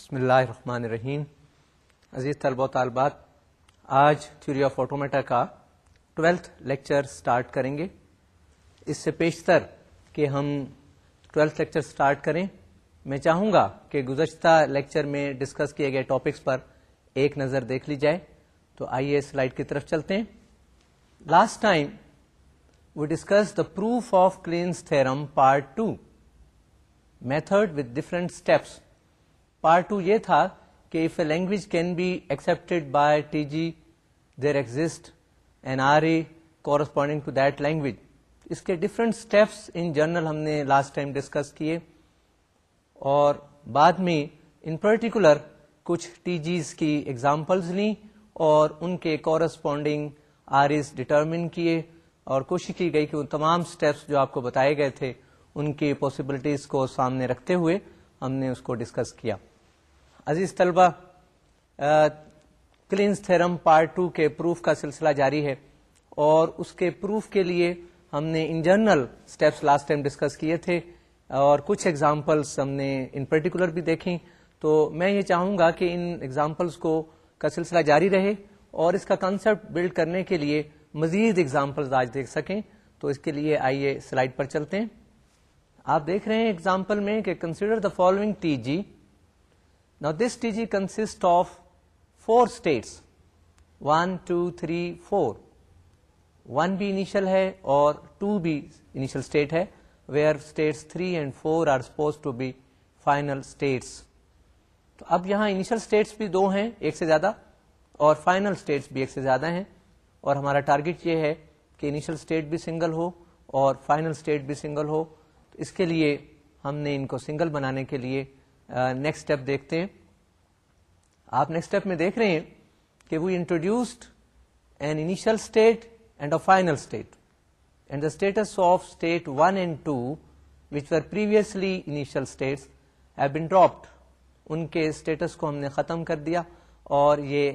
بسم اللہ الرحمن الرحیم. عزیز طلبہ و طالبات، آج تھیوری آف آٹومیٹا کا ٹویلتھ لیکچر سٹارٹ کریں گے. اس سے پیشتر کہ ہم ٹویلتھ لیکچر سٹارٹ کریں، میں چاہوں گا کہ گزشتہ لیکچر میں ڈسکس کیے گئے ٹاپکس پر ایک نظر دیکھ لی جائے. تو آئیے سلائڈ کی طرف چلتے ہیں. Last time we discuss the proof of Kleene's theorem part two method with different steps part two یہ تھا کہ if a language can be accepted by T G there exist an R E corresponding to that language اس کے different steps in general ہم نے last time discuss کیے اور بعد میں ان پرٹیکولر کچھ ٹی جیز کی ایگزامپلز لیں اور ان کے کورسپونڈنگ آر ایس ڈٹرمن کیے اور کوشش کی گئی کہ ان تمام اسٹیپس جو آپ کو بتائے گئے تھے ان کی پاسبلٹیز کو سامنے رکھتے ہوئے ہم نے اس کو ڈسکس کیا عزیز طلبہ کلینس تھرم پارٹ ٹو کے پروف کا سلسلہ جاری ہے اور اس کے پروف کے لیے ہم نے ان general steps last time discuss کیے تھے اور کچھ ایگزامپلس ہم نے ان پرٹیکولر بھی دیکھی تو میں یہ چاہوں گا کہ ان ایگزامپلس کو کا سلسلہ جاری رہے اور اس کا کانسیپٹ بلڈ کرنے کے لیے مزید ایگزامپلز آج دیکھ سکیں۔ تو اس کے لیے آئیے سلائڈ پر چلتے ہیں۔ آپ دیکھ رہے ہیں ایگزامپل میں کہ consider the following T G نا this T G consist of four states one two three four one بھی انیشل ہے اور ٹو بھی انیشل اسٹیٹ ہے where states three and four are suppose to be final states تو اب یہاں initial states بھی دو ہیں ایک سے زیادہ اور فائنل اسٹیٹس بھی ایک سے زیادہ ہیں اور ہمارا ٹارگیٹ یہ ہے کہ انیشل اسٹیٹ بھی سنگل ہو اور فائنل اسٹیٹ بھی سنگل ہو تو اس کے لیے ہم نے ان کو سنگل بنانے کے لیے نیکسٹ اسٹیپ دیکھتے ہیں۔ آپ نیکسٹ اسٹیپ میں دیکھ رہے ہیں کہ we introduced an initial state and a final state and the states of state one and two which were previously initial states have been dropped ان کے اسٹیٹس کو ہم نے ختم کر دیا اور یہ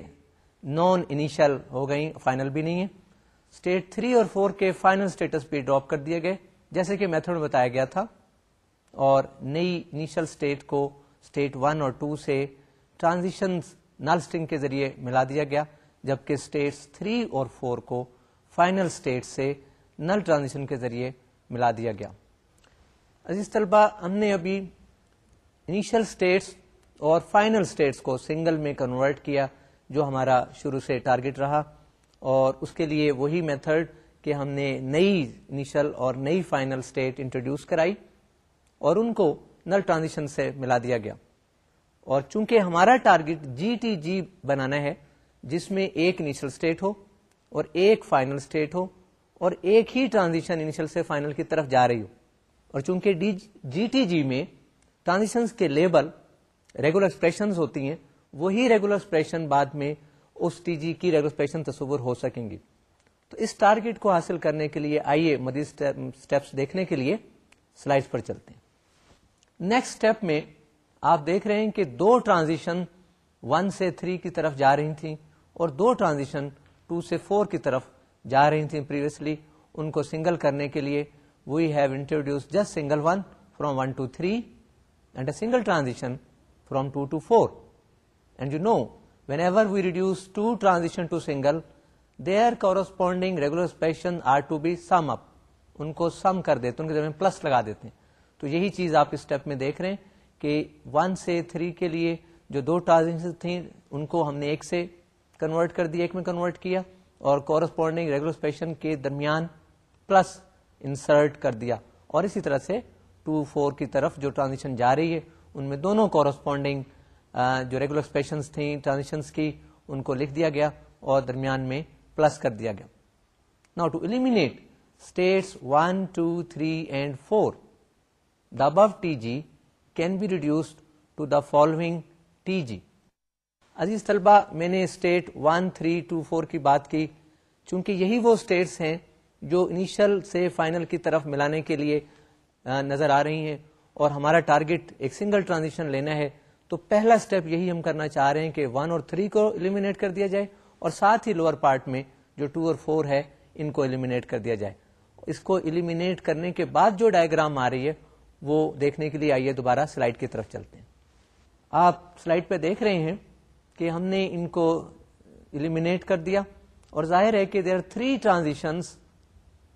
نان انیشل ہو گئی فائنل بھی نہیں ہے اسٹیٹ تھری اور فور کے فائنل اسٹیٹس بھی ڈراپ کر دیے گئے، جیسے کہ میتھڈ بتایا گیا تھا۔ اور نئی انیشل اسٹیٹ کو اسٹیٹ ون اور ٹو سے ٹرانزیشن نل اسٹنگ کے ذریعے ملا دیا گیا، جبکہ اسٹیٹس تھری اور فور کو فائنل اسٹیٹ سے نل ٹرانزیشن کے ذریعے ملا دیا گیا۔ عزیز طلبہ ہم نے ابھی انیشل اسٹیٹس اور فائنل اسٹیٹس کو سنگل میں کنورٹ کیا، جو ہمارا شروع سے ٹارگیٹ رہا، اور اس کے لیے وہی میتھڈ کہ ہم نے نئی انیشل اور نئی فائنل اسٹیٹ انٹروڈیوس کرائی، اور ان کو نل ٹرانزیشن سے ملا دیا گیا۔ اور چونکہ ہمارا ٹارگیٹ جی ٹی جی بنانا ہے، جس میں ایک انیشل اسٹیٹ ہو اور ایک فائنل اسٹیٹ ہو اور ایک ہی ٹرانزیشن انیشل سے فائنل کی طرف جا رہی ہو۔ اور چونکہ جی ٹی جی میں ٹرانزیشن کے لیبل ریگولر ایکسپریشن ہوتی ہیں، وہی ریگولر ایکسپریشن بعد میں اس ٹی جی کی ریگولر ایکسپریشن تصور ہو سکیں گی۔ تو اس ٹارگیٹ کو حاصل کرنے کے لیے آئیے مزید اسٹیپس دیکھنے کے لیے سلائڈ پر چلتے ہیں۔ نیکسٹ اسٹیپ میں آپ دیکھ رہے ہیں کہ دو ٹرانزیشن ون سے تھری کی طرف جا رہی تھیں اور دو ٹرانزیشن ٹو سے فور کی طرف جا رہی تھیں پریویسلی ان کو سنگل کرنے کے لیے we have introduce just single one from one to three and a single transition from two to four and you know whenever we reduce two transition to single their corresponding regular expression are to be sum up ان کو sum کر دیتے ان کے درمیان plus لگا دیتے ہیں۔ تو یہی چیز آپ اس اسٹیپ میں دیکھ رہے ہیں کہ ون سے تھری کے لیے جو دو ٹرانزیکشن تھیں، ان کو ہم نے ایک سے کنورٹ کر دیا، ایک میں کنورٹ کیا اور کورسپونڈنگ ریگولرسپیشن کے درمیان پلس انسرٹ کر دیا۔ اور اسی طرح سے ٹو فور کی طرف جو ٹرانزیکشن جا رہی ہے، ان میں دونوں کورسپونڈنگ جو ریگولرسپیشن تھیں ٹرانزیکشن کی، ان کو لکھ دیا گیا اور درمیان میں پلس کر دیا گیا۔ نا to eliminate states one two three and four the above T G can be reduced to the following T G عزیز طلبہ میں نے state one three two four کی بات کی چونکہ یہی وہ اسٹیٹس ہیں جو انیشل سے فائنل کی طرف ملانے کے لیے نظر آ رہی ہیں اور ہمارا ٹارگیٹ ایک سنگل ٹرانزیکشن لینا ہے تو پہلا اسٹیپ یہی ہم کرنا چاہ رہے ہیں کہ ون اور تھری کو ایلیمینیٹ کر دیا جائے اور ساتھ ہی لوور پارٹ میں جو ٹو اور فور ہے ان کو ایلیمینیٹ کر دیا جائے اس کو ایلیمینیٹ کرنے کے بعد جو ڈائگرام آ رہی ہے وہ دیکھنے کے لیے آئیے، دوبارہ سلائڈ کی طرف چلتے ہیں۔ آپ سلائڈ پہ دیکھ رہے ہیں کہ ہم نے ان کو ایلیمینیٹ کر دیا اور ظاہر ہے کہ there three transitions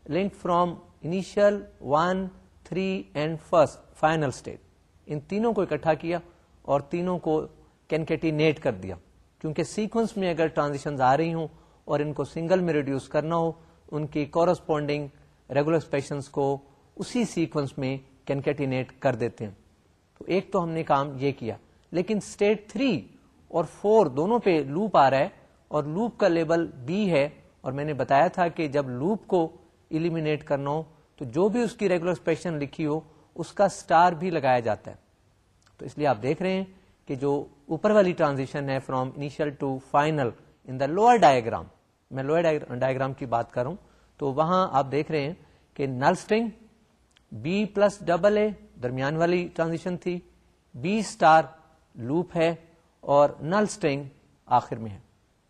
link from initial one three and first final state ان تینوں کو اکٹھا کیا اور تینوں کو کینکیٹینیٹ کر دیا۔ کیونکہ سیکوینس میں اگر ٹرانزیکشن آ رہی ہوں اور ان کو سنگل میں ریڈیوس کرنا ہو، ان کی کورسپونڈنگ ریگولر ایکسپریشنس کو اسی سیکوینس میں کینکیٹینیٹ کر دیتے ہیں۔ تو ایک تو ہم نے کام یہ کیا، لیکن اسٹیٹ تھری اور فور دونوں پہ لوپ آ رہا ہے اور لوپ کا لیبل بی ہے۔ اور میں نے بتایا تھا کہ جب لوپ کو ایلیمینیٹ کرنا ہو، تو جو بھی اس کی ریگولر ایکسپریشن لکھی ہو، اس کا اسٹار بھی لگایا جاتا ہے۔ تو اس لیے آپ دیکھ رہے ہیں کہ جو اوپر والی ٹرانزیشن ہے from initial to final in the lower diagram میں لوئر ڈائگرام کی بات کروں تو وہاں آپ دیکھ رہے ہیں کہ null string B plus double A درمیان والی ٹرانزیشن تھی. بی اسٹار لوپ ہے اور نل اسٹنگ آخر میں ہے.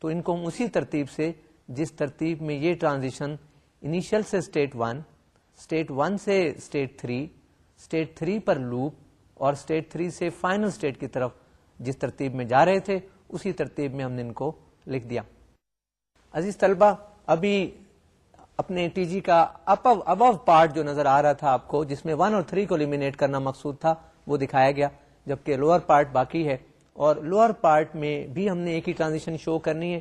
تو ان کو ہم اسی ترتیب سے جس ترتیب میں یہ ٹرانزیشن انیشل سے اسٹیٹ ون اسٹیٹ ون سے اسٹیٹ تھری اسٹیٹ تھری پر لوپ اور اسٹیٹ تھری سے فائنل اسٹیٹ کی طرف جس ترتیب میں جا رہے تھے، اسی ترتیب میں ہم نے ان کو لکھ دیا۔ عزیز طلبہ، ابھی اپنے ٹی جی کا ابو پارٹ جو نظر آ رہا تھا آپ کو، جس میں ون اور تھری کو لیمینیٹ کرنا مقصود تھا، وہ دکھایا گیا، جبکہ لوئر پارٹ باقی ہے۔ اور لوئر پارٹ میں بھی ہم نے ایک ہی ٹرانزیشن شو کرنی ہے۔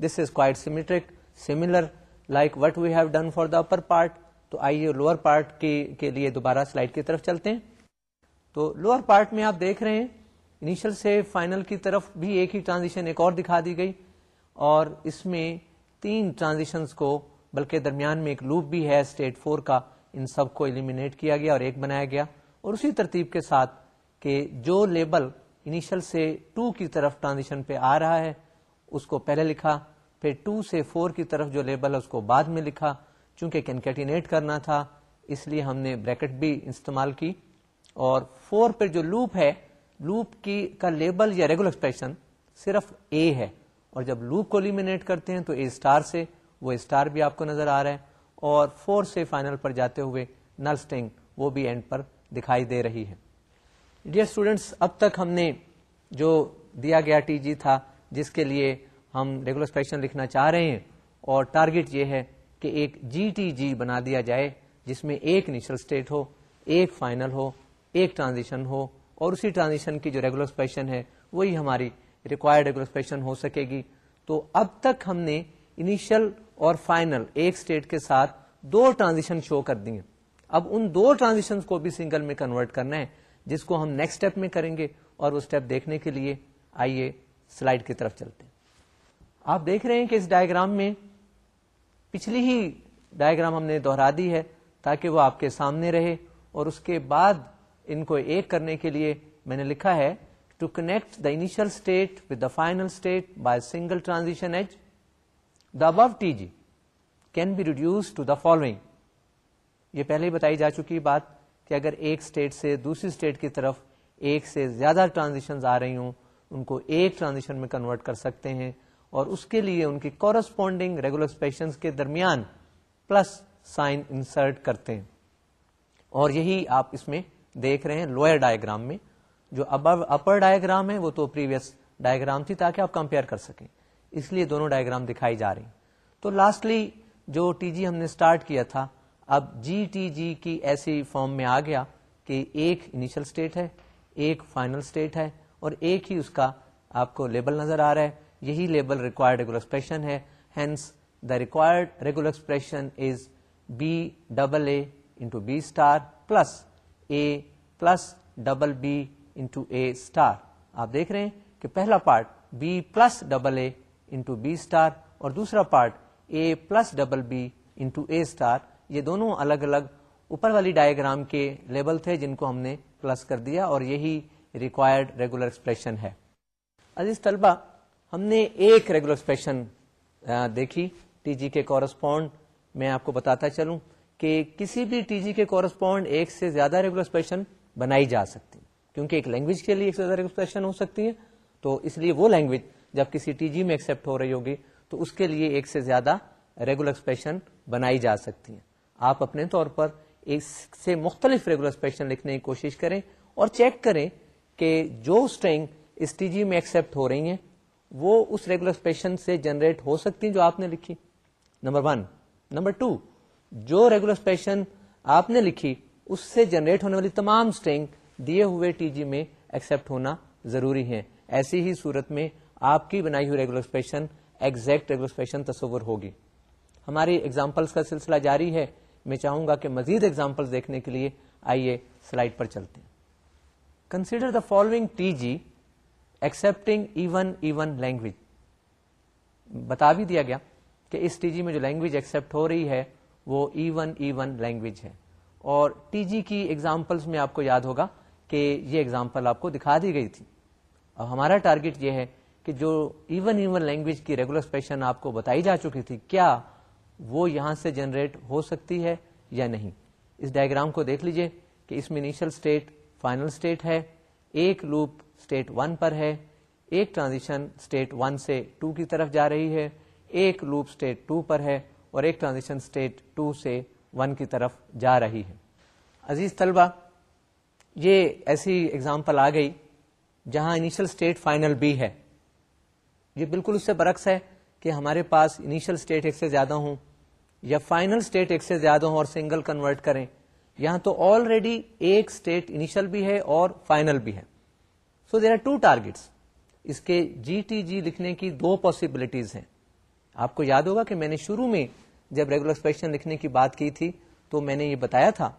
This is quite symmetric similar like what we have done for the upper part تو آئیے لوئر پارٹ کے لیے دوبارہ سلائڈ کی طرف چلتے ہیں۔ تو لوئر پارٹ میں آپ دیکھ رہے ہیں انیشل سے فائنل کی طرف بھی ایک ہی ٹرانزیشن ایک اور دکھا دی گئی۔ اور اس میں تین ٹرانزیشنز کو بلکہ درمیان میں ایک لوپ بھی ہے اسٹیٹ فور کا، ان سب کو ایلیمینیٹ کیا گیا اور ایک بنایا گیا۔ اور اسی ترتیب کے ساتھ کہ جو لیبل انیشل سے ٹو کی طرف ٹرانزیشن پہ آ رہا ہے، اس کو پہلے لکھا، پھر ٹو سے فور کی طرف جو لیبل ہے، اس کو بعد میں لکھا۔ چونکہ کینکیٹینیٹ کرنا تھا، اس لیے ہم نے بریکٹ بھی استعمال کی۔ اور فور پہ جو لوپ ہے لوپ کی کا لیبل یا ریگولر ایکسپریشن صرف اے ہے۔ اور جب لوپ کو ایلیمینیٹ کرتے ہیں تو اے اسٹار سے وہ اسٹار بھی آپ کو نظر آ رہا ہے اور فور سے فائنل پر جاتے ہوئے نل اسٹنگ وہ بھی اینڈ پر دکھائی دے رہی ہے۔ ڈیئر اسٹوڈینٹس اب تک ہم نے جو دیا گیا ٹی جی تھا، جس کے لیے ہم ریگولر اسپیشن لکھنا چاہ رہے ہیں، اور ٹارگیٹ یہ ہے کہ ایک جی ٹی جی بنا دیا جائے، جس میں ایک انیشل اسٹیٹ ہو، ایک فائنل ہو، ایک ٹرانزیشن ہو، اور اسی ٹرانزیشن کی جو ریگولر اسپیشن ہے، وہی ہماری ریکوائرڈ ریگولر اسپیشن ہو سکے گی۔ تو اب تک ہم نے انیشل اور فائنل ایک اسٹیٹ کے ساتھ دو ٹرانزیشن شو کر دی ہیں اب ان دو ٹرانزیشن کو بھی سنگل میں کنورٹ کرنا ہے، جس کو ہم نیکسٹ اسٹیپ میں کریں گے۔ اور وہ اسٹیپ دیکھنے کے لیے آئیے سلائڈ کی طرف چلتے ہیں۔ آپ دیکھ رہے ہیں کہ اس ڈائگرام میں پچھلی ہی ڈائگرام ہم نے دوہرا دی ہے تاکہ وہ آپ کے سامنے رہے۔ اور اس کے بعد ان کو ایک کرنے کے لیے میں نے لکھا ہے to connect the initial state with the final state by single transition edge the above T G can be reduce to the following یہ پہلے ہی بتائی جا چکی بات کہ اگر ایک اسٹیٹ سے دوسری اسٹیٹ کی طرف ایک سے زیادہ ٹرانزیکشن آ رہی ہوں، ان کو ایک ٹرانزیشن میں کنورٹ کر سکتے ہیں اور اس کے لیے ان کی کورسپونڈنگ ریگولر ایکسپریشن کے درمیان پلس سائن انسرٹ کرتے ہیں۔ اور یہی آپ اس میں دیکھ رہے ہیں لوئر ڈائگرام میں، جو اپر ڈائگرام ہے، وہ تو پریویس ڈائگرام تھی تاکہ آپ کمپیئر کر سکیں۔ اس لیے دونوں ڈائگرام دکھائی جا رہی تو لاسٹلی جو ٹی جی ہم نے اسٹارٹ کیا تھا، اب جی ٹی جی کی ایسی فارم میں آ گیا کہ ایک انیشل اسٹیٹ ہے، ایک فائنل اسٹیٹ ہے، اور ایک ہی اس کا آپ کو لیبل نظر آ رہا ہے۔ یہی لیبل ریکوائرڈ ریگولر ایکسپریشن ہے۔ Hence the required regular expression is B double A into B star plus A plus double B into A star آپ دیکھ رہے ہیں کہ پہلا part B plus double A into B star اور دوسرا part A plus double B into A star یہ دونوں الگ الگ اوپر والی ڈائگرام کے لیبل تھے جن کو ہم نے پلس کر دیا اور یہی ریکوائرڈ ریگولر ایکسپریشن ہے۔ عزیز طلبہ، ہم نے ایک ریگولر ایکسپریشن دیکھی۔ ٹی جی کے کورسپونڈ میں آپ کو بتاتا چلوں کہ کسی بھی ٹی جی کے کورسپونڈ ایک سے زیادہ ریگولر ایکسپریشن بنائی جا سکتی۔ کیونکہ ایک لینگویج کے لیے ایک سے زیادہ ایکسپریشن ہو سکتی ہے، تو اس لیے وہ لینگویج جب کسی ٹی جی میں ایکسپٹ ہو رہی ہوگی، تو اس کے لیے ایک سے زیادہ ریگولر ایکسپریشن بنائی جا سکتی ہیں۔ آپ اپنے طور پر ایک سے مختلف ریگولر ایکسپریشن لکھنے کی کوشش کریں اور چیک کریں کہ جو اسٹرینگ اس ٹی جی میں ایکسپٹ ہو رہی ہیں، وہ اس ریگولر ایکسپریشن سے جنریٹ ہو سکتی ہیں جو آپ نے لکھی۔ نمبر ون نمبر ٹو جو ریگولر ایکسپریشن آپ نے لکھی، اس سے جنریٹ ہونے والی تمام اسٹرنگ دیے ہوئے ٹی جی میں ایکسپٹ ہونا ضروری ہے ایسی ہی صورت میں آپ کی بنائی ہوئی regular expression exact regular expression تصور ہوگی۔ ہماری ایگزامپلس کا سلسلہ جاری ہے۔ میں چاہوں گا کہ مزید ایگزامپل دیکھنے کے لیے آئیے سلائڈ پر چلتے ہیں۔ Consider the following T G accepting even even language بتا بھی دیا گیا کہ اس ٹی جی میں جو لینگویج ایکسپٹ ہو رہی ہے، وہ ایون ایون لینگویج ہے۔ اور ٹی جی کی ایگزامپلس میں آپ کو یاد ہوگا کہ یہ ایگزامپل آپ کو دکھا دی گئی تھی۔ اب ہمارا ٹارگیٹ یہ ہے کہ جو ایون ایون لینگویج کی ریگولر اسپیشن آپ کو بتائی جا چکی تھی، کیا وہ یہاں سے جنریٹ ہو سکتی ہے یا نہیں؟ اس ڈائگرام کو دیکھ لیجیے کہ اس میں انیشل اسٹیٹ فائنل اسٹیٹ ہے، ایک لوپ اسٹیٹ ون پر ہے، ایک ٹرانزیشن اسٹیٹ ون سے ٹو کی طرف جا رہی ہے، ایک لوپ اسٹیٹ ٹو پر ہے اور ایک ٹرانزیشن اسٹیٹ ٹو سے ون کی طرف جا رہی ہے۔ عزیز طلبہ، یہ ایسی ایگزامپل آ گئی جہاں انیشل اسٹیٹ فائنل بی ہے۔ یہ بالکل اس سے برعکس ہے کہ ہمارے پاس انیشل اسٹیٹ ایک سے زیادہ ہوں یا فائنل اسٹیٹ ایک سے زیادہ ہوں اور سنگل کنورٹ کریں۔ یہاں تو آلریڈی ایک اسٹیٹ انیشل بھی ہے اور فائنل بھی ہے۔ So there are two targets اس کے جی ٹی جی لکھنے کی دو پاسبلٹیز ہیں۔ آپ کو یاد ہوگا کہ میں نے شروع میں جب ریگولر ایکسپریشن لکھنے کی بات کی تھی تو میں نے یہ بتایا تھا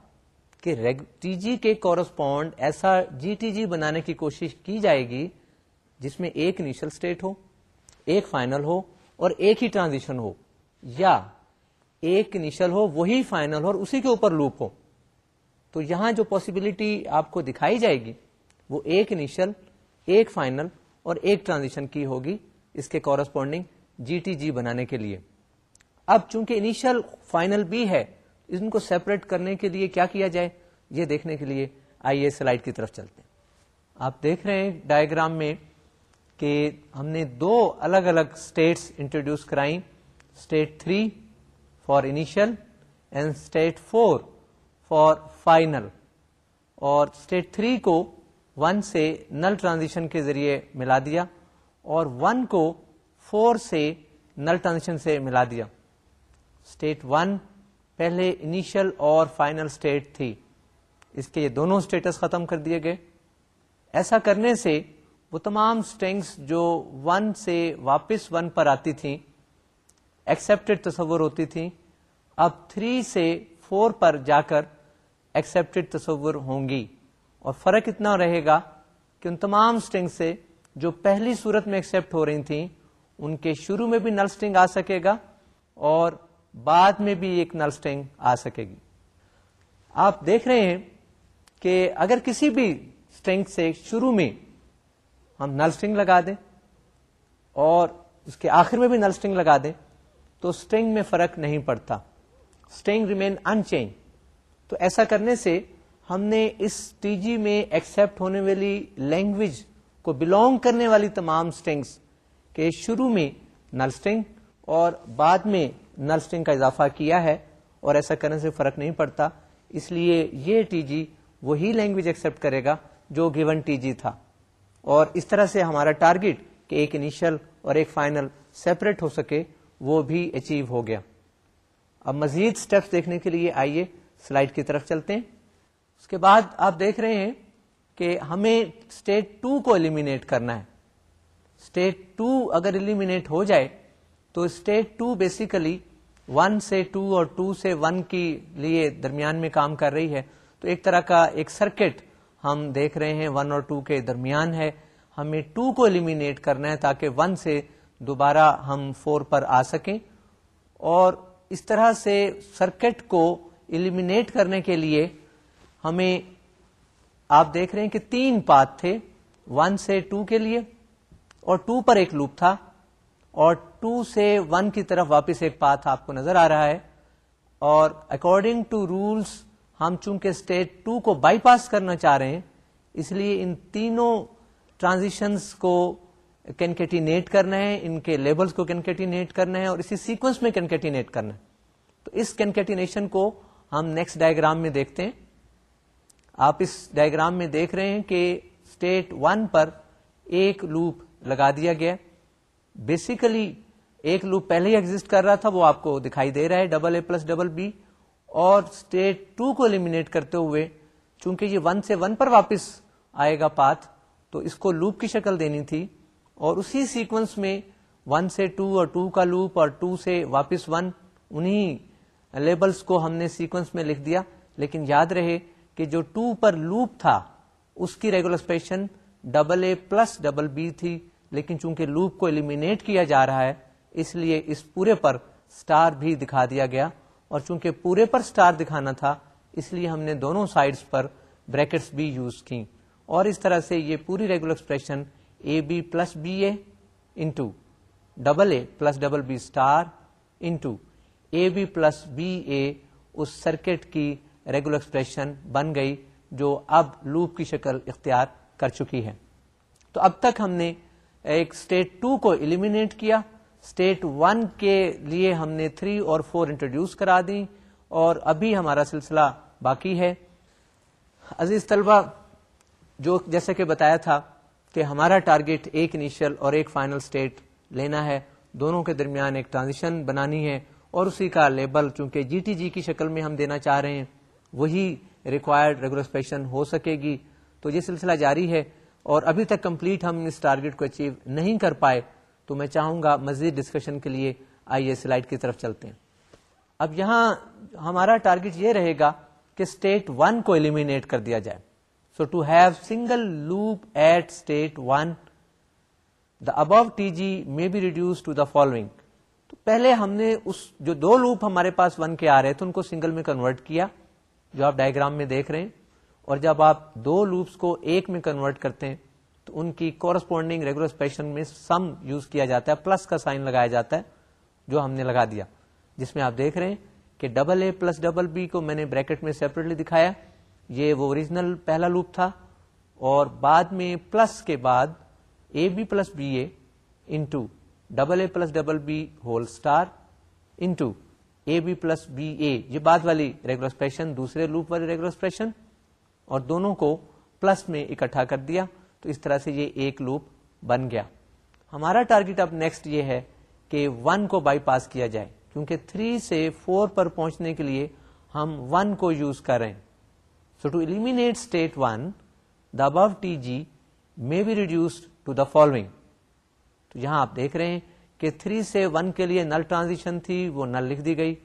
کہ ٹی جی کے کورسپونڈ ایسا جی ٹی جی بنانے کی کوشش کی جائے گی جس میں ایک انیشل اسٹیٹ ہو ایک فائنل ہو اور ایک ہی ٹرانزیشن ہو، یا ایک انیشل ہو، وہی فائنل ہو اور اسی کے اوپر لوپ ہو۔ تو یہاں جو پاسبلٹی آپ کو دکھائی جائے گی، وہ ایک انیشل ایک فائنل اور ایک ٹرانزیشن کی ہوگی اس کے کورسپونڈنگ جی ٹی جی بنانے کے لیے۔ اب چونکہ انیشل فائنل بھی ہے ان کو سیپریٹ کرنے کے لیے کیا کیا جائے؟ یہ دیکھنے کے لیے آئیے سلائڈ کی طرف چلتے ہیں۔ آپ دیکھ رہے ہیں ڈائگرام میں کہ ہم نے دو الگ الگ اسٹیٹس انٹروڈیوس کرائی state three for initial and state four for final اور اسٹیٹ تھری کو ون سے نل ٹرانزیشن کے ذریعے ملا دیا اور ون کو فور سے نل ٹرانزیشن سے ملا دیا۔ اسٹیٹ ون پہلے انیشل اور فائنل اسٹیٹ تھی اس کے یہ دونوں اسٹیٹس ختم کر دیے گئے۔ ایسا کرنے سے وہ تمام اسٹینگس جو ون سے واپس ون پر آتی تھیں ایکسپٹیڈ تصور ہوتی تھیں، اب تھری سے فور پر جا کر ایکسپٹیڈ تصور ہوں گی۔ اور فرق اتنا رہے گا کہ ان تمام اسٹنگ سے جو پہلی صورت میں ایکسپٹ ہو رہی تھیں، ان کے شروع میں بھی نل اسٹنگ آ سکے گا اور بعد میں بھی ایک نل اسٹنگ آ سکے گی۔ آپ دیکھ رہے ہیں کہ اگر کسی بھی اسٹنگ سے شروع میں ہم نل اسٹنگ لگا دیں اور اس کے آخر میں بھی نل اسٹنگ لگا دیں تو اسٹنگ میں فرق نہیں پڑتا۔ اسٹنگ ریمین ان چینج تو ایسا کرنے سے ہم نے اس ٹی جی میں ایکسپٹ ہونے والی لینگویج کو بلونگ کرنے والی تمام اسٹنگس کے شروع میں نل اسٹنگ اور بعد میں نل اسٹنگ کا اضافہ کیا ہے اور ایسا کرنے سے فرق نہیں پڑتا۔ اس لیے یہ ٹی جی وہی لینگویج ایکسپٹ کرے گا جو گیون ٹی جی تھا۔ اور اس طرح سے ہمارا ٹارگیٹ کہ ایک انیشل اور ایک فائنل سیپریٹ ہو سکے، وہ بھی اچیو ہو گیا۔ اب مزید اسٹیپس دیکھنے کے لیے آئیے سلائڈ کی طرف چلتے ہیں۔ اس کے بعد آپ دیکھ رہے ہیں کہ ہمیں اسٹیٹ ٹو کو ایلیمینیٹ کرنا ہے۔ اسٹیٹ ٹو اگر ایلیمینیٹ ہو جائے، تو اسٹیٹ ٹو بیسیکلی ون سے ٹو اور ٹو سے ون کی لیے درمیان میں کام کر رہی ہے۔ تو ایک طرح کا ایک سرکٹ ہم دیکھ رہے ہیں ون اور ٹو کے درمیان ہے۔ ہمیں ٹو کو ایلیمینیٹ کرنا ہے تاکہ ون سے دوبارہ ہم فور پر آ سکیں۔ اور اس طرح سے سرکٹ کو ایلیمینیٹ کرنے کے لیے ہمیں آپ دیکھ رہے ہیں کہ تین پاتھ تھے، ون سے ٹو کے لیے اور ٹو پر ایک لوپ تھا۔ اور ٹو سے ون کی طرف واپس ایک پاتھ آپ کو نظر آ رہا ہے۔ اور اکارڈنگ ٹو رولس ہم چونکہ اسٹیٹ ٹو کو بائی پاس کرنا چاہ رہے ہیں، اس لیے ان تینوں ٹرانزیشنس کو کینکیٹینیٹ کرنا ہے، ان کے لیبلس کو کینکیٹینیٹ کرنا ہے اور اسی سیکوینس میں کینکیٹینیٹ کرنا ہے۔ تو اس کینکیٹینیشن کو ہم نیکسٹ ڈائگرام میں دیکھتے ہیں۔ آپ اس ڈائگرام میں دیکھ رہے ہیں کہ اسٹیٹ ون پر ایک لوپ لگا دیا گیا۔ بیسیکلی ایک لوپ پہلے ہی ایگزٹ کر رہا تھا، وہ آپ کو دکھائی دے رہا ہے double A plus double B اور اسٹیٹ ٹو کو ایلیمینیٹ کرتے ہوئے چونکہ یہ ون سے ون پر واپس آئے گا پاتھ تو اس کو لوپ کی شکل دینی تھی اور اسی سیکوینس میں ون سے ٹو اور ٹو کا لوپ اور ٹو سے واپس ون انہی لیبلز کو ہم نے سیکوینس میں لکھ دیا۔ لیکن یاد رہے کہ جو ٹو پر لوپ تھا، اس کی regular expression double A plus double B تھی۔ لیکن چونکہ لوپ کو ایلیمینیٹ کیا جا رہا ہے، اس لیے اس پورے پر سٹار بھی دکھا دیا گیا۔ اور چونکہ پورے پر سٹار دکھانا تھا، اس لیے ہم نے دونوں سائڈز پر بریکٹس بھی یوز کی اور اس طرح سے یہ پوری regular expression A B plus B A into, double A plus double B star into, A B plus B A us circuit کی ریگولر ایکسپریشن بن گئی جو اب لوپ کی شکل اختیار کر چکی ہے۔ تو اب تک ہم نے ایک اسٹیٹ ٹو کو ایلیمینیٹ کیا۔ اسٹیٹ ون کے لیے ہم نے تھری اور فور انٹروڈیوس کرا دی اور ابھی ہمارا سلسلہ باقی ہے۔ عزیز طلبہ، جو جیسے کہ بتایا تھا کہ ہمارا ٹارگیٹ ایک انیشل اور ایک فائنل اسٹیٹ لینا ہے، دونوں کے درمیان ایک ٹرانزیشن بنانی ہے اور اسی کا لیبل چونکہ جی ٹی جی کی شکل میں ہم دینا چاہ رہے ہیں، وہی ریکوائرڈ ریگولرسپیشن ہو سکے گی۔ تو یہ سلسلہ جاری ہے اور ابھی تک کمپلیٹ ہم اس ٹارگیٹ کو اچیو نہیں کر پائے۔ تو میں چاہوں گا مزید ڈسکشن کے لیے آئیے سلائڈ کی طرف چلتے ہیں۔ اب یہاں ہمارا ٹارگیٹ یہ رہے گا کہ اسٹیٹ ون کو ایلیمینیٹ کر دیا جائے۔ So to have single loop at state one the above T G may be reduce to the following تو پہلے ہم نے اس جو دو لوپ ہمارے پاس ون کے آ رہے تھے، ان کو سنگل میں کنورٹ کیا، جو آپ ڈائگرام میں دیکھ رہے ہیں۔ اور جب آپ دو لوپس کو ایک میں کنورٹ کرتے ہیں ان کی کورسپونڈنگ ریگولر اسپیشن میں سم یوز کیا جاتا ہے پلس کا سائن لگایا جاتا ہے، جو ہم نے لگا دیا۔ جس میں آپ دیکھ رہے ہیں کہ double A plus double B کو میں نے بریکٹ میں سیپریٹلی دکھایا۔ یہ وہ اوریجنل پہلا لوپ تھا۔ اور بعد میں پلس کے بعد A B plus B A into double A plus double B whole star into A B plus B A یہ بعد والی ریگولر اسپیشن دوسرے لوپ والی ریگولر اسپیشن اور دونوں کو پلس میں اکٹھا کر دیا۔ تو اس طرح سے یہ ایک لوپ بن گیا۔ ہمارا ٹارگیٹ اب نیکسٹ یہ ہے کہ ون کو بائی پاس کیا جائے، کیونکہ تھری سے فور پر پہنچنے کے لیے ہم ون کو یوز کر رہے ہیں۔ So to eliminate state one the above T G may be reduce to the following تو یہاں آپ دیکھ رہے ہیں کہ تھری سے ون کے لیے نل ٹرانزیشن تھی، وہ نل لکھ دی گئی۔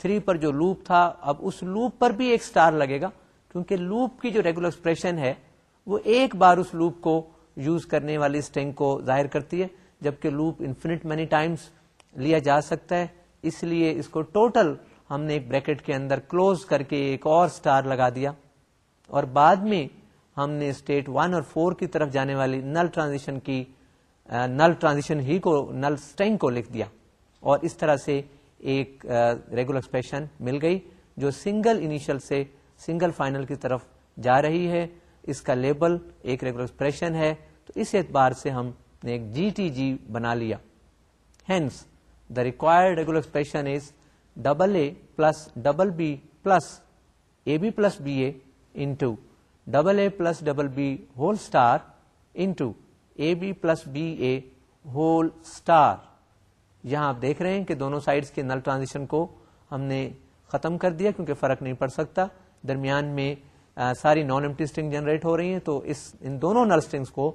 تھری پر جو لوپ تھا، اب اس لوپ پر بھی ایک اسٹار لگے گا، کیونکہ لوپ کی جو ریگولر ایکسپریشن ہے وہ ایک بار اس لوپ کو یوز کرنے والی اسٹینگ کو ظاہر کرتی ہے، جبکہ لوپ انفینٹ مینی ٹائمس لیا جا سکتا ہے۔ اس لیے اس کو ٹوٹل ہم نے ایک بریکٹ کے اندر کلوز کر کے ایک اور سٹار لگا دیا۔ اور بعد میں ہم نے اسٹیٹ ون اور فور کی طرف جانے والی نل ٹرانزیشن کی نل ٹرانزیشن ہی کو، نل اسٹینگ کو لکھ دیا۔ اور اس طرح سے ایک ریگولر ایکسپریشن مل گئی، جو سنگل انیشل سے سنگل فائنل کی طرف جا رہی ہے۔ اس کا لیبل ایک ریگولر ایکسپریشن ہے، تو اس اعتبار سے ہم نے ایک جی ٹی جی بنا لیا۔ Hence the required regular expression is double A plus double B plus A B plus B A into double A plus double B whole star into A B plus B A whole star یہاں آپ دیکھ رہے ہیں کہ دونوں sides کے نل transition کو ہم نے ختم کر دیا کیونکہ فرق نہیں پڑ سکتا۔ درمیان میں ساری نان ایمٹی اسٹنگ جنریٹ ہو رہی ہیں، تو اس، ان دونوں نل اسٹنگس کو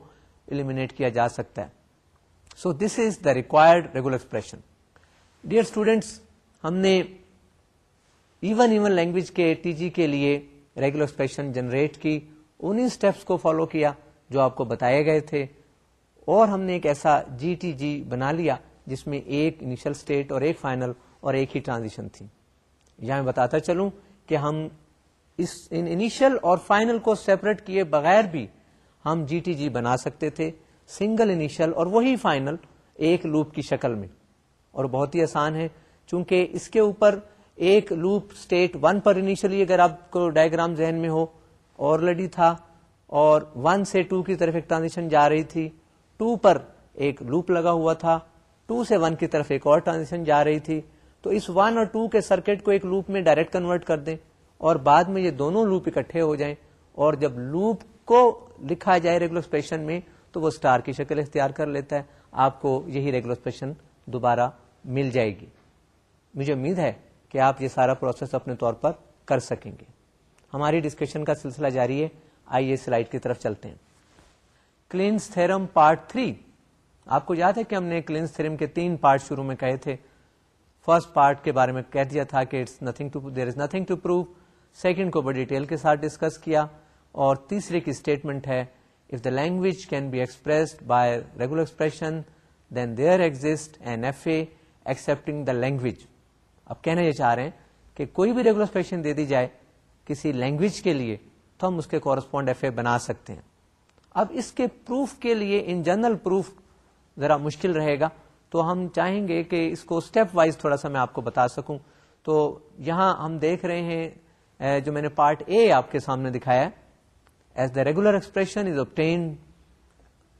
ایلیمینیٹ کیا جا سکتا ہے۔ So this is the required regular expression dear students ہم نے ایون ایون لینگویج کے ٹی جی کے لیے ریگولر ایکسپریشن جنریٹ کی انہیں اسٹیپس کو فالو کیا جو آپ کو بتائے گئے تھے۔ اور ہم نے ایک ایسا جی ٹی جی بنا لیا جس میں ایک انیشل اسٹیٹ اور ایک فائنل اور ایک ہی ٹرانزیشن تھی۔ یہاں میں بتاتا چلوں کہ ہم اس انیشل اور فائنل کو سیپریٹ کیے بغیر بھی ہم جی ٹی جی بنا سکتے تھے۔ سنگل انیشل اور وہی فائنل ایک لوپ کی شکل میں۔ اور بہت ہی آسان ہے، چونکہ اس کے اوپر ایک لوپ اسٹیٹ ون پر انیشلی اگر آپ کو ڈائگرام ذہن میں ہو آلریڈی تھا، اور ون سے ٹو کی طرف ایک ٹرانزیکشن جا رہی تھی۔ ٹو پر ایک لوپ لگا ہوا تھا ٹو سے ون کی طرف ایک اور ٹرانزیکشن جا رہی تھی۔ تو اس ون اور ٹو کے سرکٹ کو ایک لوپ میں ڈائریکٹ کنورٹ کر دیں۔ اور بعد میں یہ دونوں لوپ اکٹھے ہو جائیں اور جب لوپ کو لکھا جائے ریگولر اسپیشن میں، تو وہ اسٹار کی شکل اختیار کر لیتا ہے۔ آپ کو یہی ریگولر ایکسپریشن دوبارہ مل جائے گی۔ مجھے امید ہے کہ آپ یہ سارا پروسیس اپنے طور پر کر سکیں گے۔ ہماری ڈسکشن کا سلسلہ جاری ہے۔ آئیے سلائڈ کی طرف چلتے ہیں۔ کلینس تھرم پارٹ تھری آپ کو یاد ہے کہ ہم نے کلینس تھرم کے تین پارٹ شروع میں کہے تھے۔ فرسٹ پارٹ کے بارے میں کہہ دیا تھا کہ it's nothing to there is nothing to prove second کو بڑی ڈیٹیل کے ساتھ ڈسکس کیا اور تیسرے کی اسٹیٹمنٹ ہے if the language can be expressed by regular expression then there exist an F A accepting the language اب کہنا یہ چاہ رہے ہیں کہ کوئی بھی ریگولر ایکسپریشن دے دی جائے کسی لینگویج کے لیے تو ہم اس کے کورسپونڈ ایف اے بنا سکتے ہیں۔ اب اس کے پروف کے لیے ان جنرل پروف ذرا مشکل رہے گا۔ تو ہم چاہیں گے کہ اس کو اسٹیپ وائز تھوڑا سا میں آپ کو بتا سکوں۔ تو یہاں ہم دیکھ رہے ہیں جو میں نے پارٹ اے آپ کے سامنے دکھایا as the regular expression is obtain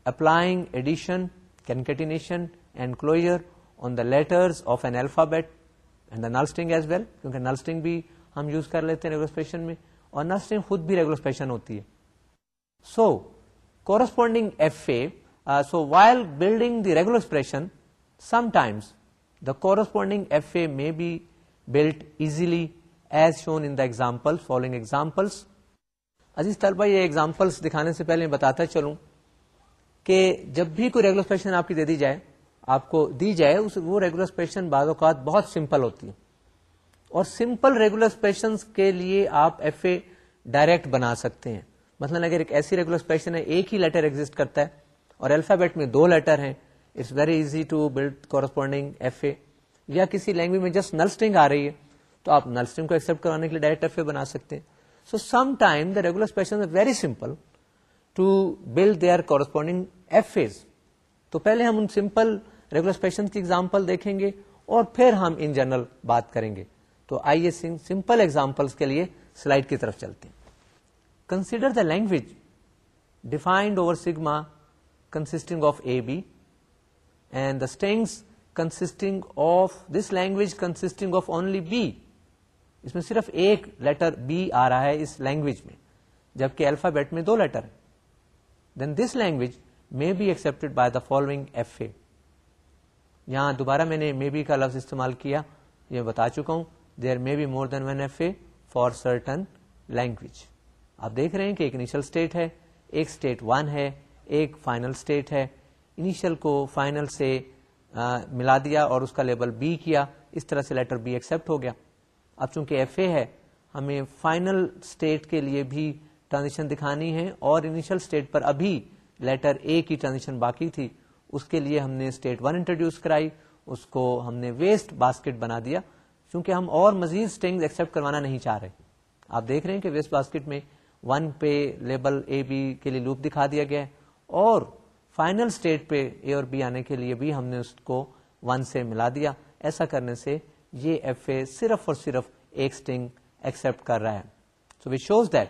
applying addition concatenation and closure on the letters of an alphabet and the null string as well کیونکہ نلسٹنگ بھی ہم یوز کر لیتے ہیں ریگولر ایکسپریشن میں اور نلسٹنگ خود بھی ریگولر ایکسپریشن ہوتی ہے. So corresponding F A so while building the regular expression sometimes the corresponding F A may be built easily as shown in the example following examples عزیز طلبہ، یہ ایگزامپلس دکھانے سے پہلے بتاتا چلوں کہ جب بھی کوئی ریگولر ایکسپریشن آپ کی دے دی جائے، آپ کو دی جائے، اس وہ ریگولر ایکسپریشن بعض اوقات بہت سمپل ہوتی ہے۔ اور سمپل ریگولر ایکسپریشن کے لیے آپ ایف اے ڈائریکٹ بنا سکتے ہیں۔ مثلا اگر ایک ایسی ریگولر ایکسپریشن ہے، ایک ہی لیٹر ایگزٹ کرتا ہے اور الفابیٹ میں دو لیٹر ہیں it's very easy to build corresponding F A یا کسی لینگویج میں جسٹ نلسٹنگ آ رہی ہے۔ تو آپ نلسٹنگ کو ایکسپٹ کرانے کے لیے ڈائریکٹ ایف اے بنا سکتے ہیں۔ So some time the regular expression very simple to build their corresponding F As تو پہلے ہم ان سمپل ریگولر اسپیشن کی ایگزامپل دیکھیں گے اور پھر ہم ان جنرل بات کریں گے۔ تو آئیے سمپل ایگزامپلس کے لیے سلائڈ کی طرف چلتے ہیں۔ Consider the language defined over sigma consisting of A B and the strings consisting of this language consisting of only B اس میں صرف ایک لیٹر بی آ رہا ہے اس لینگویج میں جبکہ الفابیٹ میں دو letter then this language may be accept by the following F A یہاں دوبارہ میں نے مے بی کا لفظ استعمال کیا یہ بتا چکا ہوں۔ There may be more than one F A for certain language آپ دیکھ رہے ہیں کہ ایک انیشل اسٹیٹ ہے ایک اسٹیٹ ون ہے ایک فائنل اسٹیٹ ہے۔ انیشل کو فائنل سے آ, ملا دیا اور اس کا لیبل بی کیا۔ اس طرح سے لیٹر بی ایکسپٹ ہو گیا۔ اب چونکہ ایف اے ہے، ہمیں فائنل اسٹیٹ کے لیے بھی ٹرانزیشن دکھانی ہے اور انیشل اسٹیٹ پر ابھی لیٹر اے کی ٹرانزیشن باقی تھی۔ اس کے لیے ہم نے اسٹیٹ ون انٹروڈیوس کرائی، اس کو ہم نے ویسٹ باسکٹ بنا دیا۔ چونکہ ہم اور مزید اسٹینگ ایکسپٹ کروانا نہیں چاہ رہے۔ آپ دیکھ رہے ہیں کہ ویسٹ باسکٹ میں ون پہ لیبل اے بی کے لیے لوپ دکھا دیا گیا ہے اور فائنل اسٹیٹ پہ اے اور بی آنے کے لیے بھی ہم نے اس کو ون سے ملا دیا۔ ایسا کرنے سے یہ ایف اے صرف اور صرف ایک اسٹنگ ایکسپٹ کر رہا ہے۔ So which shows that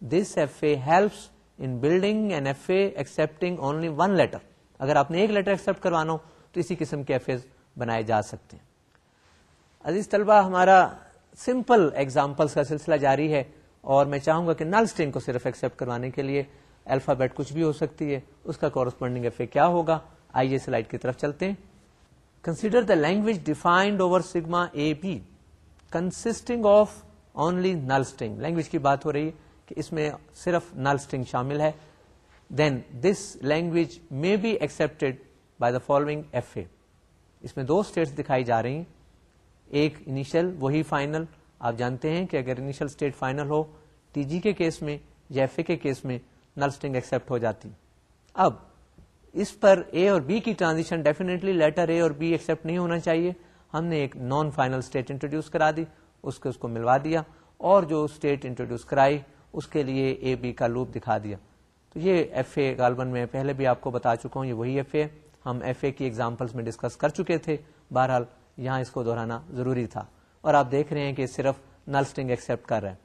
this F A helps in building an F A accepting only one letter اگر آپ نے ایک لیٹر ایکسپٹ کروانا ہو تو اسی قسم کے ایف اے بنائے جا سکتے ہیں۔ عزیز طلبہ ہمارا سمپل ایگزامپلس کا سلسلہ جاری ہے اور میں چاہوں گا کہ نل اسٹنگ کو صرف ایکسپٹ کروانے کے لیے الفابیٹ کچھ بھی ہو سکتی ہے۔ اس کا کورسپونڈنگ ایف اے کیا ہوگا؟ آئیے سلائڈ کی طرف چلتے ہیں۔ Consider the language defined over sigma A B consisting of only null string language کی بات ہو رہی ہے کہ اس میں صرف نل اسٹنگ شامل ہے دین دس لینگویج میں be accept by the following F A اس میں دو اسٹیٹس دکھائی جا رہی ہیں ایک انیشل وہی فائنل آپ جانتے ہیں کہ اگر انیشل اسٹیٹ فائنل ہو ٹی جی کے کیس میں یا ایف اے کے کیس میں نل اسٹنگ ایکسپٹ ہو جاتی اب اس پر اے اور بی کی ٹرانزیشن ڈیفینیٹلی لیٹر اے اور بی ایکسپٹ نہیں ہونا چاہیے۔ ہم نے ایک نان فائنل اسٹیٹ انٹروڈیوس کرا دی، اس کے اس کو ملوا دیا اور جو اسٹیٹ انٹروڈیوس کرائی، اس کے لیے اے بی کا لوپ دکھا دیا۔ تو یہ ایف اے غالباً میں پہلے بھی آپ کو بتا چکا ہوں، یہ وہی ایف اے ہم ایف اے کی ایگزامپلس میں ڈسکس کر چکے تھے۔ بہرحال یہاں اس کو دہرانا ضروری تھا۔ اور آپ دیکھ رہے ہیں کہ صرف نل اسٹنگ ایکسپٹ کر رہے ہیں۔